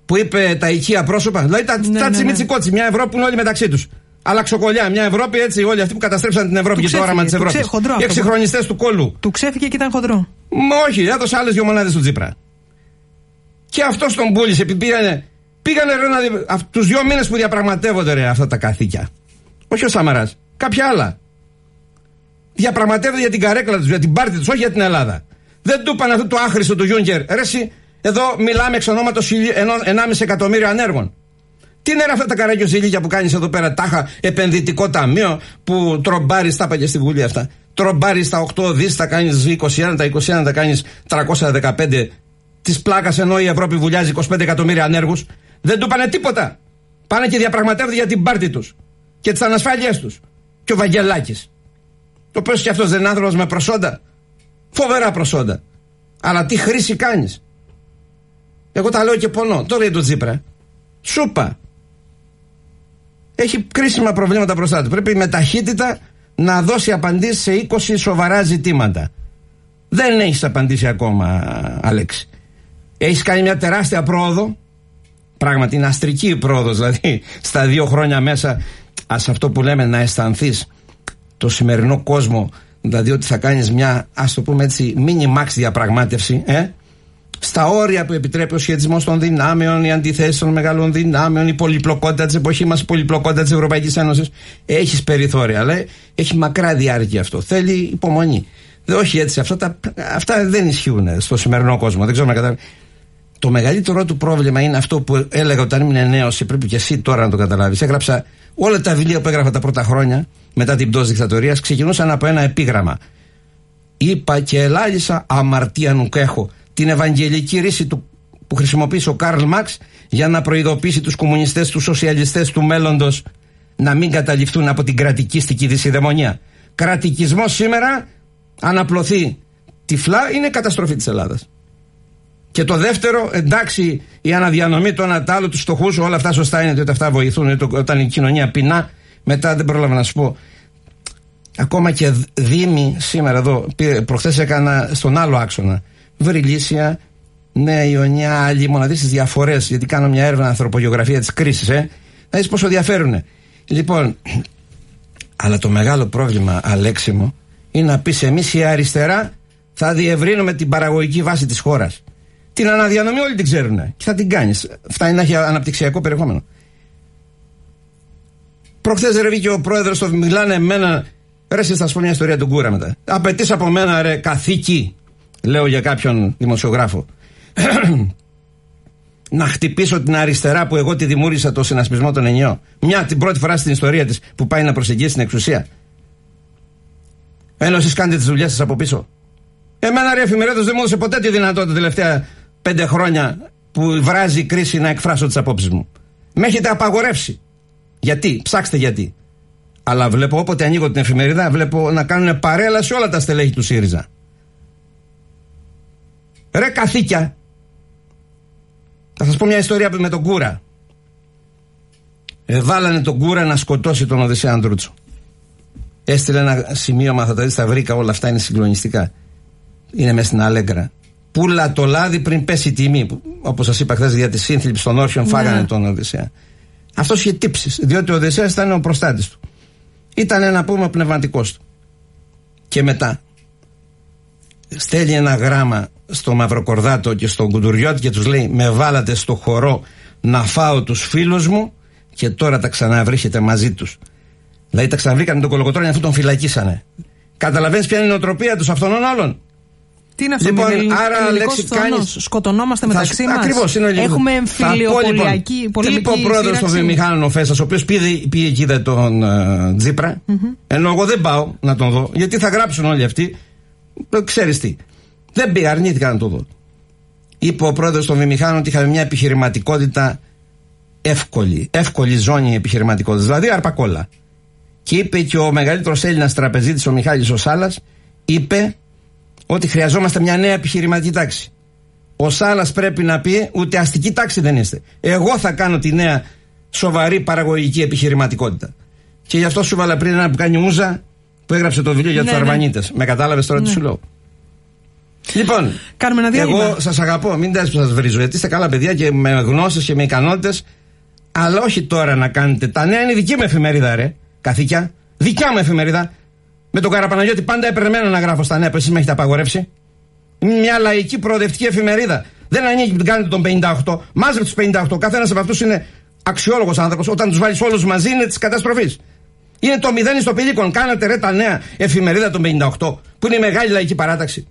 Που είπε τα οικεία πρόσωπα. Δηλαδή τα ναι, τσάτσι ναι, μια Ευρώπη που είναι όλοι μεταξύ τους. Αλλαξοκολλιά, μια Ευρώπη έτσι, όλοι αυτοί που καταστρέψαν την Ευρώπη και το όραμα της Ευρώπης. Οι εξυγχρονιστές του κόλου. Του ξέφυγε και ήταν χοντρό. Μα όχι, έδωσε άλλες δύο μονάδες του Τζίπρα. Και αυτός τον πούλησε, επειδή πήγανε. Πήγανε ρε, τους δύο μήνες που διαπραγματεύονται ρε, αυτά τα καθήκια. Όχι ο Σαμαράς, κάποια άλλα. Διαπραγματεύονται για την καρέκλα τους, για την πάρτη τους, όχι για την Ελλάδα. Δεν του είπαν αυτό το άχρηστο του Γιούγκερ. Ρε, εδώ μιλάμε εξ ονόματος 1,5 εκατομμύριο ανέργων. Τι είναι αυτά τα καράκια ζήλια που κάνεις εδώ πέρα, τάχα επενδυτικό ταμείο που τρομπάρει, τα παγιά στη Βουλή αυτά. Τρομπάρει τα 8 δις, τα κάνεις 21, τα 21 τα κάνεις 315 της πλάκας ενώ η Ευρώπη βουλιάζει 25 εκατομμύρια ανέργους. Δεν του πάνε τίποτα. Πάνε και διαπραγματεύονται για την πάρτη τους και τις ανασφάλειές τους. Και ο Βαγγελάκης. Το οποίο και αυτός δεν είναι άνθρωπος με προσόντα. Φοβερά προσόντα. Αλλά τι χρήση κάνεις. Εγώ τα λέω και πονώ. Τώρα για τον Τζίπρα. Σούπα έχει κρίσιμα προβλήματα μπροστά του. Πρέπει με ταχύτητα να δώσει απαντήσεις σε 20 σοβαρά ζητήματα. Δεν έχεις απαντήσει ακόμα, Αλέξη. Έχεις κάνει μια τεράστια πρόοδο. Πράγματι, είναι αστρική πρόοδος, δηλαδή στα δύο χρόνια μέσα. Α αυτό που λέμε να αισθανθείς το σημερινό κόσμο, δηλαδή ότι θα κάνεις μια, ας το πούμε έτσι, mini-max διαπραγμάτευση, ε, στα όρια που επιτρέπει ο σχετισμός των δυνάμεων, οι αντιθέσεις των μεγάλων δυνάμεων, η πολυπλοκότητα της εποχής μας, η πολυπλοκότητα της Ευρωπαϊκής Ένωσης. Έχεις περιθώρια, αλλά έχει μακρά διάρκεια αυτό. Θέλει υπομονή. όχι έτσι, αυτά, τα, αυτά δεν ισχύουν στο σημερινό κόσμο. Δεν ξέρω να καταλάβει. Το μεγαλύτερο του πρόβλημα είναι αυτό που έλεγα όταν ήμουν νέος και πρέπει και εσύ τώρα να το καταλάβεις. Έγραψα όλα τα βιβλία που έγραφα τα πρώτα χρόνια μετά την πτώση δικτατορίας ξεκινούσαν από ένα επίγραμμα. Είπα και ελάλησα αμαρτία νου έχω την ευαγγελική ρίση του, που χρησιμοποίησε ο Κάρλ Μαξ για να προειδοποιήσει τους κομμουνιστές, τους σοσιαλιστές του μέλλοντος να μην καταληφθούν από την κρατικίστικη δυσιδαιμονία. Κρατικισμός σήμερα αναπλωθεί τυφλά είναι καταστροφή της Ελλάδας. Και το δεύτερο, εντάξει, η αναδιανομή των ατάλου, τους φτωχού, όλα αυτά σωστά είναι ότι αυτά βοηθούν. Όταν η κοινωνία πεινά, μετά δεν πρόλαβα να σου πω. Ακόμα και δήμοι σήμερα εδώ, προχθές έκανα στον άλλο άξονα. Βρυλίσια, Νέα Ιωνιά, άλλη μοναδί στι διαφορές, γιατί κάνω μια έρευνα ανθρωπογεωγραφία της κρίσης, ε. Να δεις πόσο διαφέρουν. Λοιπόν, αλλά το μεγάλο πρόβλημα, Αλέξιμο, είναι να πεις εμείς η αριστερά θα διευρύνουμε την παραγωγική βάση της χώρας. Την αναδιανομή όλοι την ξέρουν και θα την κάνεις. Φτάνει να έχει αναπτυξιακό περιεχόμενο. Προχθές ρε βγήκε ο πρόεδρος, το μιλάνε εμένα. Ρε, θα σου πω μια ιστορία του Κούρα μετά. Απαιτείς από μένα, ρε, καθήκη λέω για κάποιον δημοσιογράφο, να χτυπήσω την αριστερά που εγώ τη δημιούργησα το συνασπισμό των ενιών. Μια την πρώτη φορά στην ιστορία της που πάει να προσεγγίσει την εξουσία. Ενώ εσεί κάνετε τις δουλειές σας από πίσω. Εμένα ρε εφημερίδα δεν μου έδωσε ποτέ τη δυνατότητα τα τελευταία πέντε χρόνια που βράζει η κρίση να εκφράσω τις απόψεις μου. Με έχετε απαγορεύσει. Γιατί, ψάξτε γιατί. Αλλά βλέπω όποτε ανοίγω την εφημερίδα, βλέπω να κάνουν παρέλαση όλα τα στελέχη του ΣΥΡΙΖΑ. Ρε καθήκια. Θα σας πω μια ιστορία με τον Κούρα. Ε, βάλανε τον Κούρα να σκοτώσει τον Οδυσσέα Ανδρούτσο. Έστειλε ένα σημείωμα, θα τα δεις, τα βρήκα, όλα αυτά είναι συγκλονιστικά. Είναι μέσα στην Αλέγκρα. Πούλα το λάδι πριν πέσει η τιμή. Όπως σας είπα χθες για τη σύνθλιψη των όρχων, φάγανε ναι. τον Οδυσσέα. Αυτός είχε τύψεις, διότι ο Οδυσσέας ήταν ο προστάτης του. Ήταν ένα πούμε πνευματικός του. Και μετά στέλνει ένα γράμμα στο Μαυροκορδάτο και στον Κουντουριώτη και τους λέει με βάλατε στο χορό να φάω τους φίλους μου και τώρα τα ξαναβρίσκετε μαζί τους. Δηλαδή τα ξαναβρήκανε τον κολοκοτρόνι αφού τον φυλακίσανε. Καταλαβαίνεις ποια είναι η νοοτροπία τους αυτών των άλλων; Τι είναι αυτό Λοιπόν, με ελληνικό- άρα ελληνικός λέξη φθόνος; κάνεις- Σκοτωνόμαστε μεταξύ μας; Ακριβώς είναι ο ελληνικός. Έχουμε Θα πω, εμφυλιοπολιακή λοιπόν, πολεμική Τι είπε ο πρόεδρος των σύραξη; βιομηχάνων ο Φέστα, ο οποίος πήγε, πήγε εκεί είδε τον ε, τζιπρα Ενώ εγώ δεν πάω να τον δω, γιατί θα γράψουν όλοι αυτοί. Ξέρεις τι. Δεν πήγα, αρνήθηκα να τον δω. Είπε ο πρόεδρος των βιομηχάνων ότι είχαμε μια επιχειρηματικότητα εύκολη. Εύκολη ζώνη επιχειρηματικότητας. Δηλαδή αρπακόλα. Και είπε και ο μεγαλύτερος Έλληνας τραπεζίτης, ο Μιχάλης ο Σάλας, είπε ότι χρειαζόμαστε μια νέα επιχειρηματική τάξη. Ο Σάλας πρέπει να πει ούτε αστική τάξη δεν είστε. Εγώ θα κάνω τη νέα σοβαρή παραγωγική επιχειρηματικότητα. Και γι' αυτό σου βάλα πριν ένα που κάνει μουζα που έγραψε το βιβλίο για Ναι, τους ναι. Αρβανίτες. Με κατάλαβες τώρα τι σου λέω. Λοιπόν, Κάνουμε ένα διάλειμμα. εγώ σας αγαπώ, μην τέσσερα που σας βρίζω, γιατί είστε καλά παιδιά και με γνώσεις και με ικανότητες. Αλλά όχι τώρα να κάνετε. Τα νέα είναι δική μου εφημερίδα, ρε. Καθήκια. Δικιά μου εφημερίδα. Με τον Καραπαναγιώτη πάντα έπαιρνε εμένα να γράφω στα νέα που εσεί με έχετε απαγορεύσει. Είναι μια λαϊκή προοδευτική εφημερίδα. Δεν ανήκει που την κάνετε τον 58. Μάζευε τους 58. Καθένας από αυτούς είναι αξιόλογος άνθρωπος. Όταν τους βάλεις όλους μαζί είναι της καταστροφής. Είναι το μηδέν στο πηλίκον. Κάνατε ρε τα νέα εφημερίδα των 58 που είναι η μεγάλη λαϊκή παράταξη.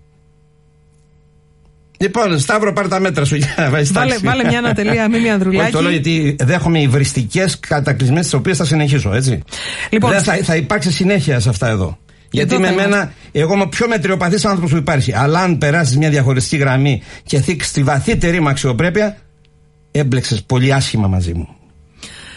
Λοιπόν, Σταύρο, πάρε τα μέτρα σου για να βάλει Βάλε, βάλε μια ανατελεία Μίμη Ανδρουλάκη. όχι, το λέω γιατί δέχομαι υβριστικές κατακλυσμές τις οποίες θα συνεχίσω, έτσι. Λοιπόν, Δεν θα, θα υπάρξει συνέχεια σε αυτά εδώ. Γιατί Εδώ με θα μένα, εγώ είμαι ο πιο μετριοπαθής άνθρωπος που υπάρχει. Αλλά αν περάσεις μια διαχωριστική γραμμή και θίξει τη βαθύτερη μου αξιοπρέπεια, έμπλεξες πολύ άσχημα μαζί μου.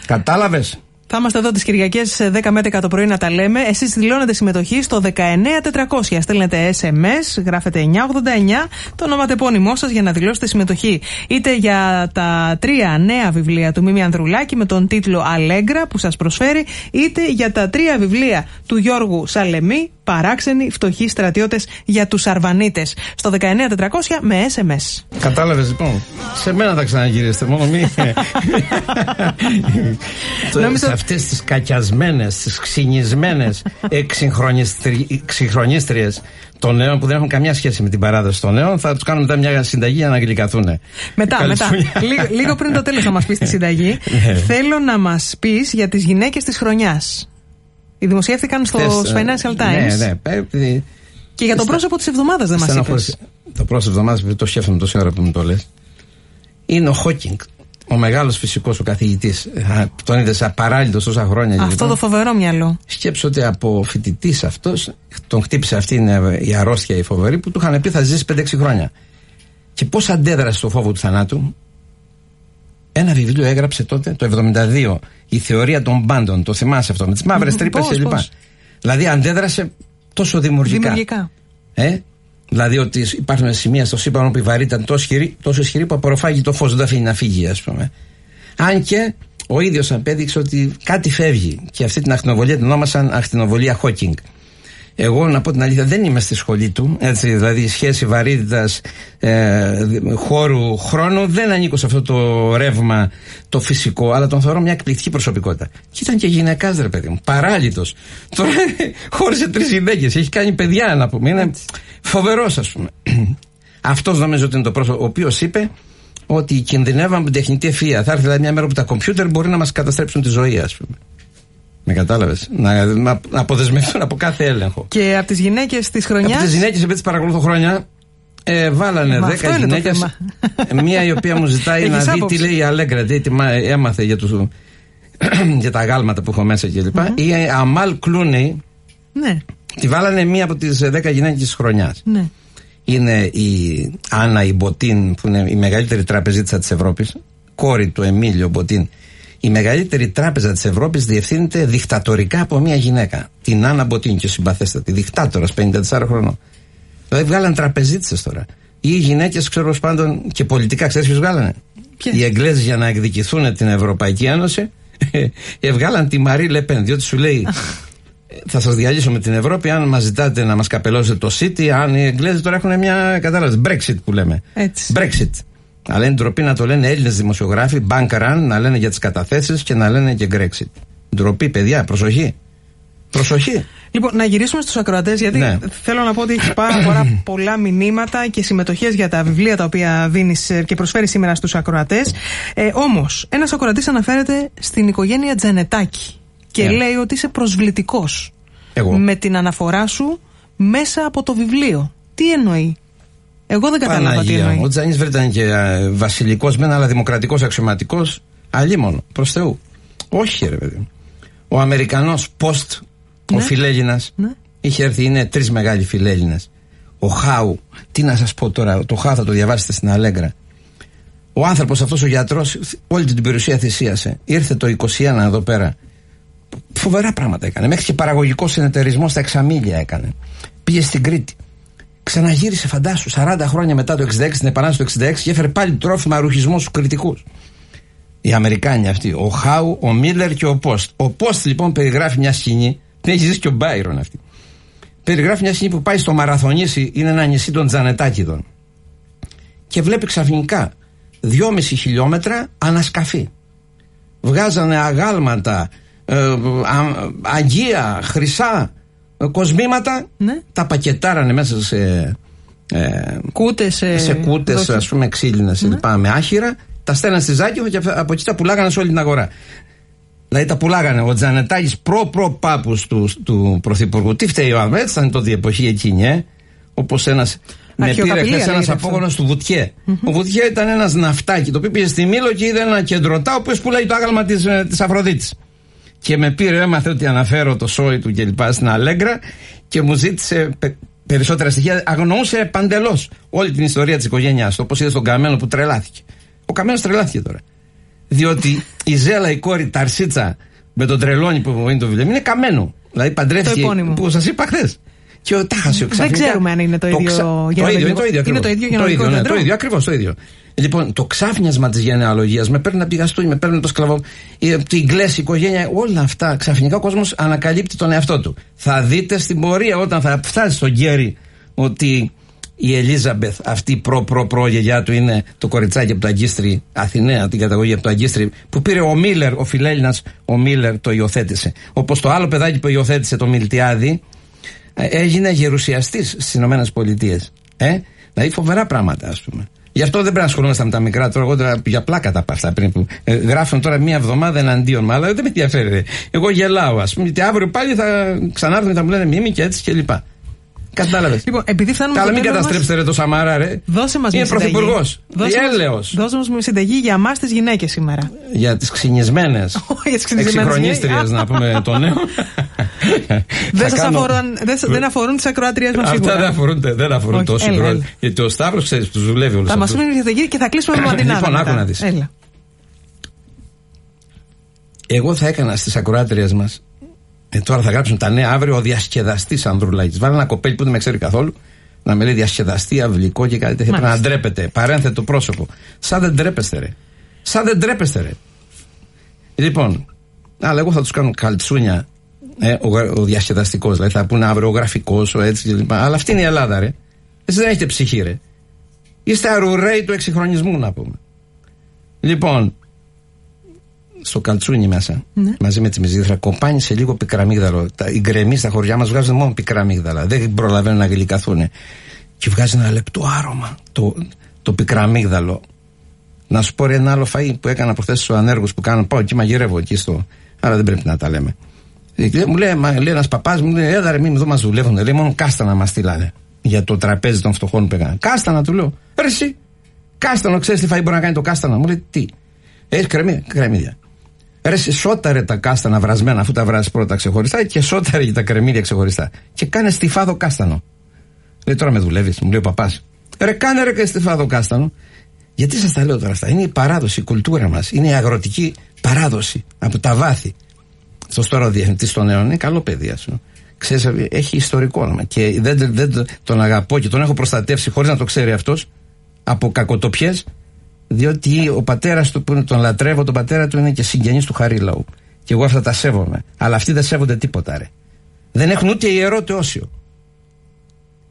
Κατάλαβες; Θα είμαστε εδώ τις Κυριακές 10 με 11 το πρωί να τα λέμε. Εσείς δηλώνετε συμμετοχή στο 19400. Στέλνετε SMS, γράφετε 989, το ονοματεπώνυμό σας για να δηλώσετε συμμετοχή. Είτε για τα τρία νέα βιβλία του Μίμη Ανδρουλάκη με τον τίτλο Αλέγκρα που σας προσφέρει, είτε για τα τρία βιβλία του Γιώργου Σαλεμή, Παράξενοι φτωχοί στρατιώτες για τους Αρβανίτες. Στο 19400 με SMS. Κατάλαβες λοιπόν; Σε μένα θα ξαναγυρίσετε, μόνο μη. Νόμιζα- Σε αυτές τις κακιασμένες, τις ξυνισμένες εξυγχρονίστριες των νέων που δεν έχουν καμιά σχέση με την παράδοση των νέων, θα τους κάνουμε μετά μια συνταγή για να γλυκαθούν. Μετά, Καλή μετά. δουλειά. λίγο, λίγο πριν το τέλος να μας πεις τη συνταγή. Ναι. Θέλω να μας πεις για τις γυναίκες της χρονιάς. Δημοσιεύτηκαν στο Χθες, ε, Financial Times. Ναι, ναι. ε, Και για το Στα- πρόσωπο της εβδομάδας δεν μας είπες. Στεναχώρησε. Το πρόσωπο εβδομάδας, επειδή το σκέφτομαι τόση ώρα που μου το λες, είναι ο Χόκινγκ. Ο μεγάλος φυσικός, ο καθηγητής. Τον είδε απαράλληλο τόσα χρόνια. Αυτό λοιπόν. το φοβερό μυαλό. Σκέψω ότι από φοιτητής αυτός, τον χτύπησε αυτή είναι η αρρώστια η φοβερή που του είχαν πει θα ζήσει 5-6 χρόνια. Και πώς αντέδρασε στο φόβο του θανάτου, ένα βιβλίο έγραψε τότε το 72. Η θεωρία των πάντων. Το θυμάσαι αυτό. Με τις μαύρες Μμμ, τρύπες πώς, κλπ. πώς. Δηλαδή αντέδρασε τόσο δημιουργικά. Δημιουργικά. Ε; Δηλαδή ότι υπάρχουν σημεία στο σύμπαν όπου η βαρύτητα είναι τόσο ισχυρή, τόσο ισχυρή που απορροφάγει το φως, δεν τα αφήνει να φύγει, ας πούμε. Αν και ο ίδιος απέδειξε ότι κάτι φεύγει. Και αυτή την ακτινοβολία την ονόμασαν ακτινοβολία Hawking. Εγώ να πω την αλήθεια δεν είμαι στη σχολή του. Έτσι, δηλαδή η σχέση βαρύτητας ε, χώρου χρόνου δεν ανήκω σε αυτό το ρεύμα το φυσικό, αλλά τον θεωρώ μια εκπληκτική προσωπικότητα. Και ήταν και γυναικάς, ρε παιδί μου. Παράλυτος. Τώρα χώρισε τρεις γυναίκες. Έχει κάνει παιδιά, να πούμε. Είναι φοβερός, ας πούμε. Αυτός νομίζω ότι είναι το πρόσωπο, ο οποίος είπε ότι κινδυνεύαμε από την τεχνητή ευφυα. Θα έρθει δηλαδή μια μέρα που τα κομπιούτερ μπορεί να μας καταστρέψουν τη ζωή, ας πούμε. Με κατάλαβες. Να, να, να αποδεσμευτούν από κάθε έλεγχο. Και από τις γυναίκες της χρονιάς; Από τις γυναίκες, επειδή τις παρακολουθώ χρόνια, ε, βάλανε Μα 10 αυτό είναι το γυναίκες. θέμα. Μία η οποία μου ζητάει να Έχεις δει τι άποψη. λέει η Αλέγκρα, τι τι μα- έμαθε για, τους, για τα γάλματα που έχω μέσα κλπ. Η Αμάλ Κλούνεϊ, Ναι, τη βάλανε μία από τις 10 γυναίκες της χρονιάς. ναι. Είναι η Άννα η Μποτίν, που είναι η μεγαλύτερη τραπεζίτσα της Ευρώπης, κόρη του Εμίλιο Μποτίν. Η μεγαλύτερη τράπεζα της Ευρώπης διευθύνεται δικτατορικά από μια γυναίκα. Την Άννα Μποτίν και συμπαθέστατη. Δικτάτορας 54 χρονών. Δηλαδή βγάλαν τραπεζίτσε τώρα. Ή οι γυναίκες, ξέρω πάντων, και πολιτικά, ξέρεις ποιου βγάλανε; Ποιες; Οι Εγγλέζοι για να εκδικηθούν την Ευρωπαϊκή Ένωση, έβγαλαν τη Μαρή Λεπέν. Διότι σου λέει, θα σας διαλύσω με την Ευρώπη αν μας ζητάτε να μας καπελώσετε το City. Αν οι Εγγλέζοι τώρα έχουν μια κατάλαβες. Brexit που λέμε. Έτσι. Brexit. Αλλά είναι ντροπή να το λένε Έλληνες δημοσιογράφοι, bank run, να λένε για τις καταθέσεις και να λένε και Brexit. Ντροπή, παιδιά, προσοχή. Προσοχή. Λοιπόν, να γυρίσουμε στους ακροατές, γιατί Ναι. θέλω να πω ότι έχει πάρα πολλά, πολλά μηνύματα και συμμετοχές για τα βιβλία τα οποία δίνεις και προσφέρεις σήμερα στους ακροατές. Ε, Όμως, ένας ακροατής αναφέρεται στην οικογένεια Τζανετάκη και Ναι. λέει ότι είσαι προσβλητικός Εγώ. με την αναφορά σου μέσα από το βιβλίο. Τι εννοεί; Εγώ δεν κατάλαβα τι Παναγία μου. εννοεί. Ο Τζανή ήταν και ε, βασιλικός μεν, αλλά δημοκρατικός αξιωματικός. Αλλήμον, προς Θεού. Όχι, ρε παιδί. Ο Αμερικανός Post, ο Ναι. φιλέλληνας, Ναι. είχε έρθει, είναι τρεις μεγάλοι φιλέλληνες. Ο Χάου, τι να σας πω τώρα, το Χάου θα το διαβάσετε στην Αλέγκρα. Ο άνθρωπος αυτός ο γιατρός, όλη του την περιουσία θυσίασε. Ήρθε το 21 εδώ πέρα. Φοβερά πράγματα έκανε. Μέχρι και παραγωγικός συνεταιρισμό στα εξαμίλια έκανε. Πήγε στην Κρήτη. Ξαναγύρισε, φαντάσου, 40 χρόνια μετά το 66, την Επανάσταση του 66, και έφερε πάλι τρόφιμα ρουχισμό στους κριτικούς. Οι Αμερικάνοι αυτοί. Ο Χάου, ο Μίλλερ και ο Πόστ. Ο Πόστ λοιπόν περιγράφει μια σκηνή. Την έχει ζήσει και ο Μπάιρον αυτή. Περιγράφει μια σκηνή που πάει στο Μαραθωνήσι, είναι ένα νησί των Τζανετάκηδων. Και βλέπει ξαφνικά 2,5 χιλιόμετρα ανασκαφή. Βγάζανε αγάλματα, ε, α- αγία, χρυσά, ε, κοσμήματα. Ναι. Τα πακετάρανε μέσα σε, ε, Κούτες σε. σε κούτες, δόχες. ας πούμε, ξύλινες λοιπά, με άχυρα. Τα στέλναν στη Ζάκη και από εκεί τα πουλάγανε σε όλη την αγορά. Δηλαδή τα πουλάγανε ο Τζανετάκης προ-προ πάπους του, του Πρωθυπουργού. Τι φταίει ο άνθρωπο, έτσι ήταν τότε η εποχή εκείνη, ε. Όπως ένας. Με πήρε Αρχαιοκαπηλεία χθες ένας λέγεται αυτό. απόγονος του βουτιε Ο Βουτιέ ήταν ένας ναυτάκι το οποίο πήγε στη Μήλο και είδε ένα κεντρωτά ο οποίος πουλάει το άγαλμα της της Αφροδίτης. Και με πήρε, έμαθε ότι αναφέρω το σόι του κλπ. στην Αλέγκρα και μου ζήτησε πε- περισσότερα στοιχεία. Αγνοούσε παντελώς όλη την ιστορία της οικογένειάς του. Όπως είδες στον Καμένο που τρελάθηκε. Ο Καμένος τρελάθηκε τώρα. Διότι η Ζέλα, η κόρη Ταρσίτσα με τον τρελόνι που είναι το βιβλίο, είναι καμένο. Δηλαδή παντρεύτηκε. Το επώνυμο. Που σας είπα χθες. Και ο Τάχασιο Δεν ξαφνικά. ξέρουμε αν είναι το ίδιο Το ίδιο, είναι γενεαλογικό- το ίδιο. είναι ακριβώς. το ίδιο το γενεαλογικό ίδιο, ναι, κέντρο; το ίδιο, ακριβώς το ίδιο. Λοιπόν, το ξάφνιασμα της γενεαλογίας με παίρνει από τη γαστούνη, με παίρνει από το σκλαβό, η- από την κλέση, η οικογένεια, όλα αυτά. Ξαφνικά ο κόσμος ανακαλύπτει τον εαυτό του. Θα δείτε στην πορεία όταν θα φτάσει στον Γκέρι ότι η Ελίζαμπεθ, αυτή η προ-προ-προ γιαγιά του είναι το κοριτσάκι από το Αγκίστρι, Αθηναία, την καταγωγή από το Αγκίστρι, που πήρε ο Μίλλερ, ο φιλέλληνας, ο Μίλλερ το υιοθέτησε. Όπως το άλλο παιδάκι που υιοθέτησε το Μιλτιάδη, ε, έγινε γερουσιαστής στις Ηνωμένες Πολιτείες. Ε; Δηλαδή φοβερά πράγματα, ας πούμε. Γι' αυτό δεν πρέπει να ασχολούμαστε με τα μικρά τώρα. Εγώ τώρα για πλάκα τα είπα αυτά πριν που ε, γράφουν τώρα μία εβδομάδα εναντίον μου, αλλά δεν με ενδιαφέρει. ρε. Εγώ γελάω, ας πούμε, γιατί αύριο πάλι θα ξανάρθουν και θα μου λένε μίμη και έτσι και λοιπά. Κατάλαβες. Λοιπόν, επειδή φτάνουμε Αλλά στο μην τέλος μας, καταστρέψετε ρε το Σαμάρα, ρε. Δώσε μας Είναι μια συνταγή. πρωθυπουργός. Δώσε μας- Έλεος. Δώσε μας μια συνταγή για εμάς τις γυναίκες σήμερα. Για τις ξυνισμένε. για τις ξυνισμένες Εξυγχρονίστριες, γυναίκες. να πούμε το νέο. Δεν, Θα σας κάνω- αφορούν, δεν, δεν αφορούν τις ακροατρίε μας Αυτά σίγουρα. δεν αφορούν, δεν αφορούν Όχι, τόσο έλα, χρόνο. έλα. Γιατί ο Σταύρος ξέρεις, του δουλεύει όλους Θα μα αυτούς. πει μια συνταγή και θα κλείσουμε με μαντινάδα. Λοιπόν, άκου μετά. να δεις. Έλα. Εγώ θα έκανα στις ακροάτριες μας. Ε, τώρα θα γράψουν τα νέα αύριο ο διασκεδαστής Ανδρουλάκη. Βάλε ένα κοπέλι που δεν με ξέρει καθόλου να με λέει διασκεδαστή, αυλικό και κάτι τέτοιο. Πρέπει να Μάλιστα. ντρέπεται. Παρένθετο πρόσωπο. Σαν δεν ντρέπεστε, ρε. Σαν δεν ντρέπεστε, ρε. Λοιπόν, αλλά εγώ θα τους κάνω καλτσούνια. Ε, ο, γρα- ο διασκεδαστικός, δηλαδή θα πούνε αύριο ο γραφικός, ο έτσι κλπ. Αλλά αυτή είναι η Ελλάδα, ρε. Εσεί δεν έχετε ψυχή, ρε. Είστε αρουραίοι του εξυγχρονισμού, να πούμε. Λοιπόν, στο καλτσούνι μέσα, Ναι. μαζί με τη μυζήθρα, κομπάνει σε λίγο πικραμίγδαλο. Τα, οι γκρεμοί στα χωριά μας βγάζουν μόνο πικραμίγδαλα. Δεν προλαβαίνουν να γλυκαθούν. Και βγάζει ένα λεπτό άρωμα το, το πικραμίγδαλο. Να σου πω ρε, ένα άλλο φαΐ που έκανα προχθές στους ανέργους που κάνουν. Πάω εκεί, μαγειρεύω εκεί στο. Άρα δεν πρέπει να τα λέμε. Ε, και Μου λέει, μα, λέει ένας παπάς, μου λέει, Έλα ρε, μην εδώ μας δουλεύουν. Λέει, μόνο κάστανα μας στείλανε για το τραπέζι των φτωχών που έκανα. Κάστανα, του λέω. Ρε, εσύ, κάστανο, ξέρεις τι φαΐ μπορεί να κάνει το κάστανα. Μου λέει, τι. Έχεις κρεμμύδια. κρεμμύδια. Ρε, εσύ, σώταρε τα κάστανα βρασμένα, αφού τα βράζεις πρώτα ξεχωριστά, και σώταρε και τα κρεμμύδια ξεχωριστά. Και κάνε στιφάδο κάστανο. Λέει, τώρα με δουλεύεις, μου λέει ο παπάς. Ρε, κάνε ρε και στιφάδο κάστανο. Γιατί σας τα λέω τώρα αυτά. Είναι η παράδοση, η κουλτούρα μας. Είναι η αγροτική παράδοση από τα βάθη. Αυτό τώρα ο διευθυντή των νέων είναι καλό παιδί, ας πούμε. Ξέρεις, έχει ιστορικό όνομα. Και δεν, δεν τον αγαπώ και τον έχω προστατεύσει χωρίς να το ξέρει αυτός από κακοτοπιές, διότι ο πατέρας του που είναι τον λατρεύω, τον πατέρα του είναι και συγγενής του Χαρίλαου. Και εγώ αυτά τα σέβομαι. Αλλά αυτοί δεν σέβονται τίποτα, ρε. Δεν έχουν ούτε ιερό ούτε όσιο.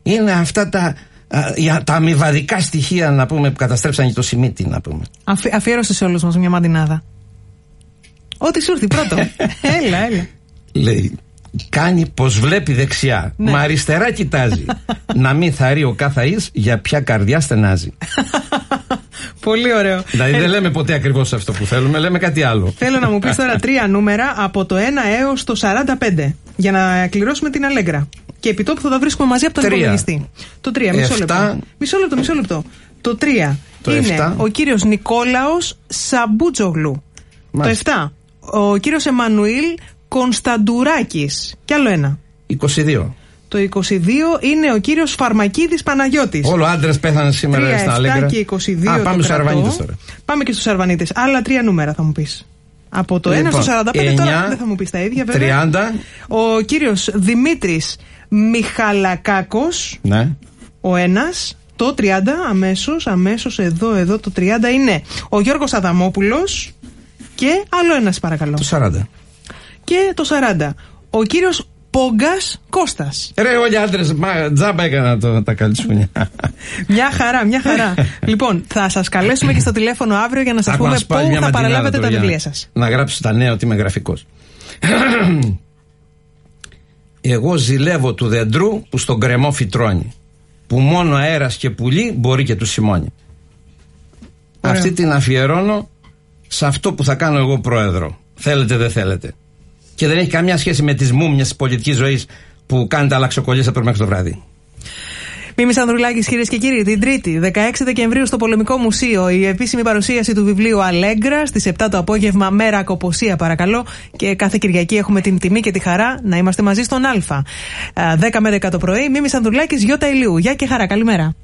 Είναι αυτά τα, α, για- τα αμοιβαδικά στοιχεία να πούμε, που καταστρέψαν και το Σιμίτι, να πούμε. Αφι, αφιέρωσε σε όλους μας μια μαντινάδα. Ό,τι σου έρθει πρώτο. έλα, έλα. Λέει, κάνει πως βλέπει δεξιά, Ναι. μα αριστερά κοιτάζει. να μην θαρεί ο κάθαής για ποια καρδιά στενάζει. Πολύ ωραίο. δηλαδή Ε, δεν λέμε ποτέ ακριβώς αυτό που θέλουμε, λέμε κάτι άλλο. Θέλω να μου πεις τώρα τρία νούμερα από το 1 έως το 45 για να κληρώσουμε την Αλέγκρα. Και επί τόπου θα τα βρίσκουμε μαζί από τον Τρία. υπολογιστή. Το 3, μισό Εφτά. λεπτό. Μισό λεπτό, μισό λεπτό. Το 3 Το είναι εφτά. ο κύριος Νικόλαος Σαμπουτζογλου. Μάλιστα. Το 7. Ο κύριος Εμμανουήλ Κωνσταντουράκης. Κι άλλο ένα. 22. Το 22 είναι ο κύριος Φαρμακίδης Παναγιώτης. Όλο άντρες πέθανε σήμερα 3, στην 7 Αλέγκρα. και 22 Α, το πάμε στου κρατώ. Αρβανίτε τώρα. Πάμε και στους Αρβανίτες. Άλλα τρία νούμερα θα μου πεις. Από το 1 Λοιπόν, στο 45 τώρα 9, δεν θα μου πεις τα ίδια βέβαια. 30. Ο κύριος Δημήτρης Μιχαλακάκος, Ναι. ο ένας. Το 30 αμέσως, αμέσως εδώ, εδώ το 30 είναι ο Γιώργος Αδαμόπουλος και άλλο ένας παρακαλώ. Το 40. Και το 40. Ο κύριος Πόγκας Κώστας. Ρε, όλοι άντρες, τζάμπα έκανα το, τα καλτσούνια. Μια χαρά, μια χαρά. λοιπόν, θα σας καλέσουμε και στο τηλέφωνο αύριο για να σας Άκου πούμε να σου πάρει πού μια θα ματινάδα παραλάβετε τώρα τα για βιβλία να- σας. Να γράψει τα νέα ότι είμαι γραφικός. Εγώ ζηλεύω του δεντρού που στον κρεμό φυτρώνει. Που μόνο αέρας και πουλί μπορεί και του σημώνει. Ωραίο. Αυτή την αφιερώνω σε αυτό που θα κάνω εγώ πρόεδρο. Θέλετε δεν θέλετε. Και δεν έχει καμιά σχέση με τις μούμιες της πολιτικής ζωής που κάνετε αλλαξοκολλίες από το μέχρι το βράδυ. Μίμη Ανδρουλάκη, κυρίες και κύριοι, την Τρίτη, 16 Δεκεμβρίου στο Πολεμικό Μουσείο, η επίσημη παρουσίαση του βιβλίου Αλέγκρα στις 7 το απόγευμα, μέρα κοποσία, παρακαλώ. Και κάθε Κυριακή έχουμε την τιμή και τη χαρά να είμαστε μαζί στον Α. Α, 10 με 10 το πρωί, Μίμη Ανδρουλάκη, Γιώτα Ηλίου. Γεια και χαρά, καλημέρα.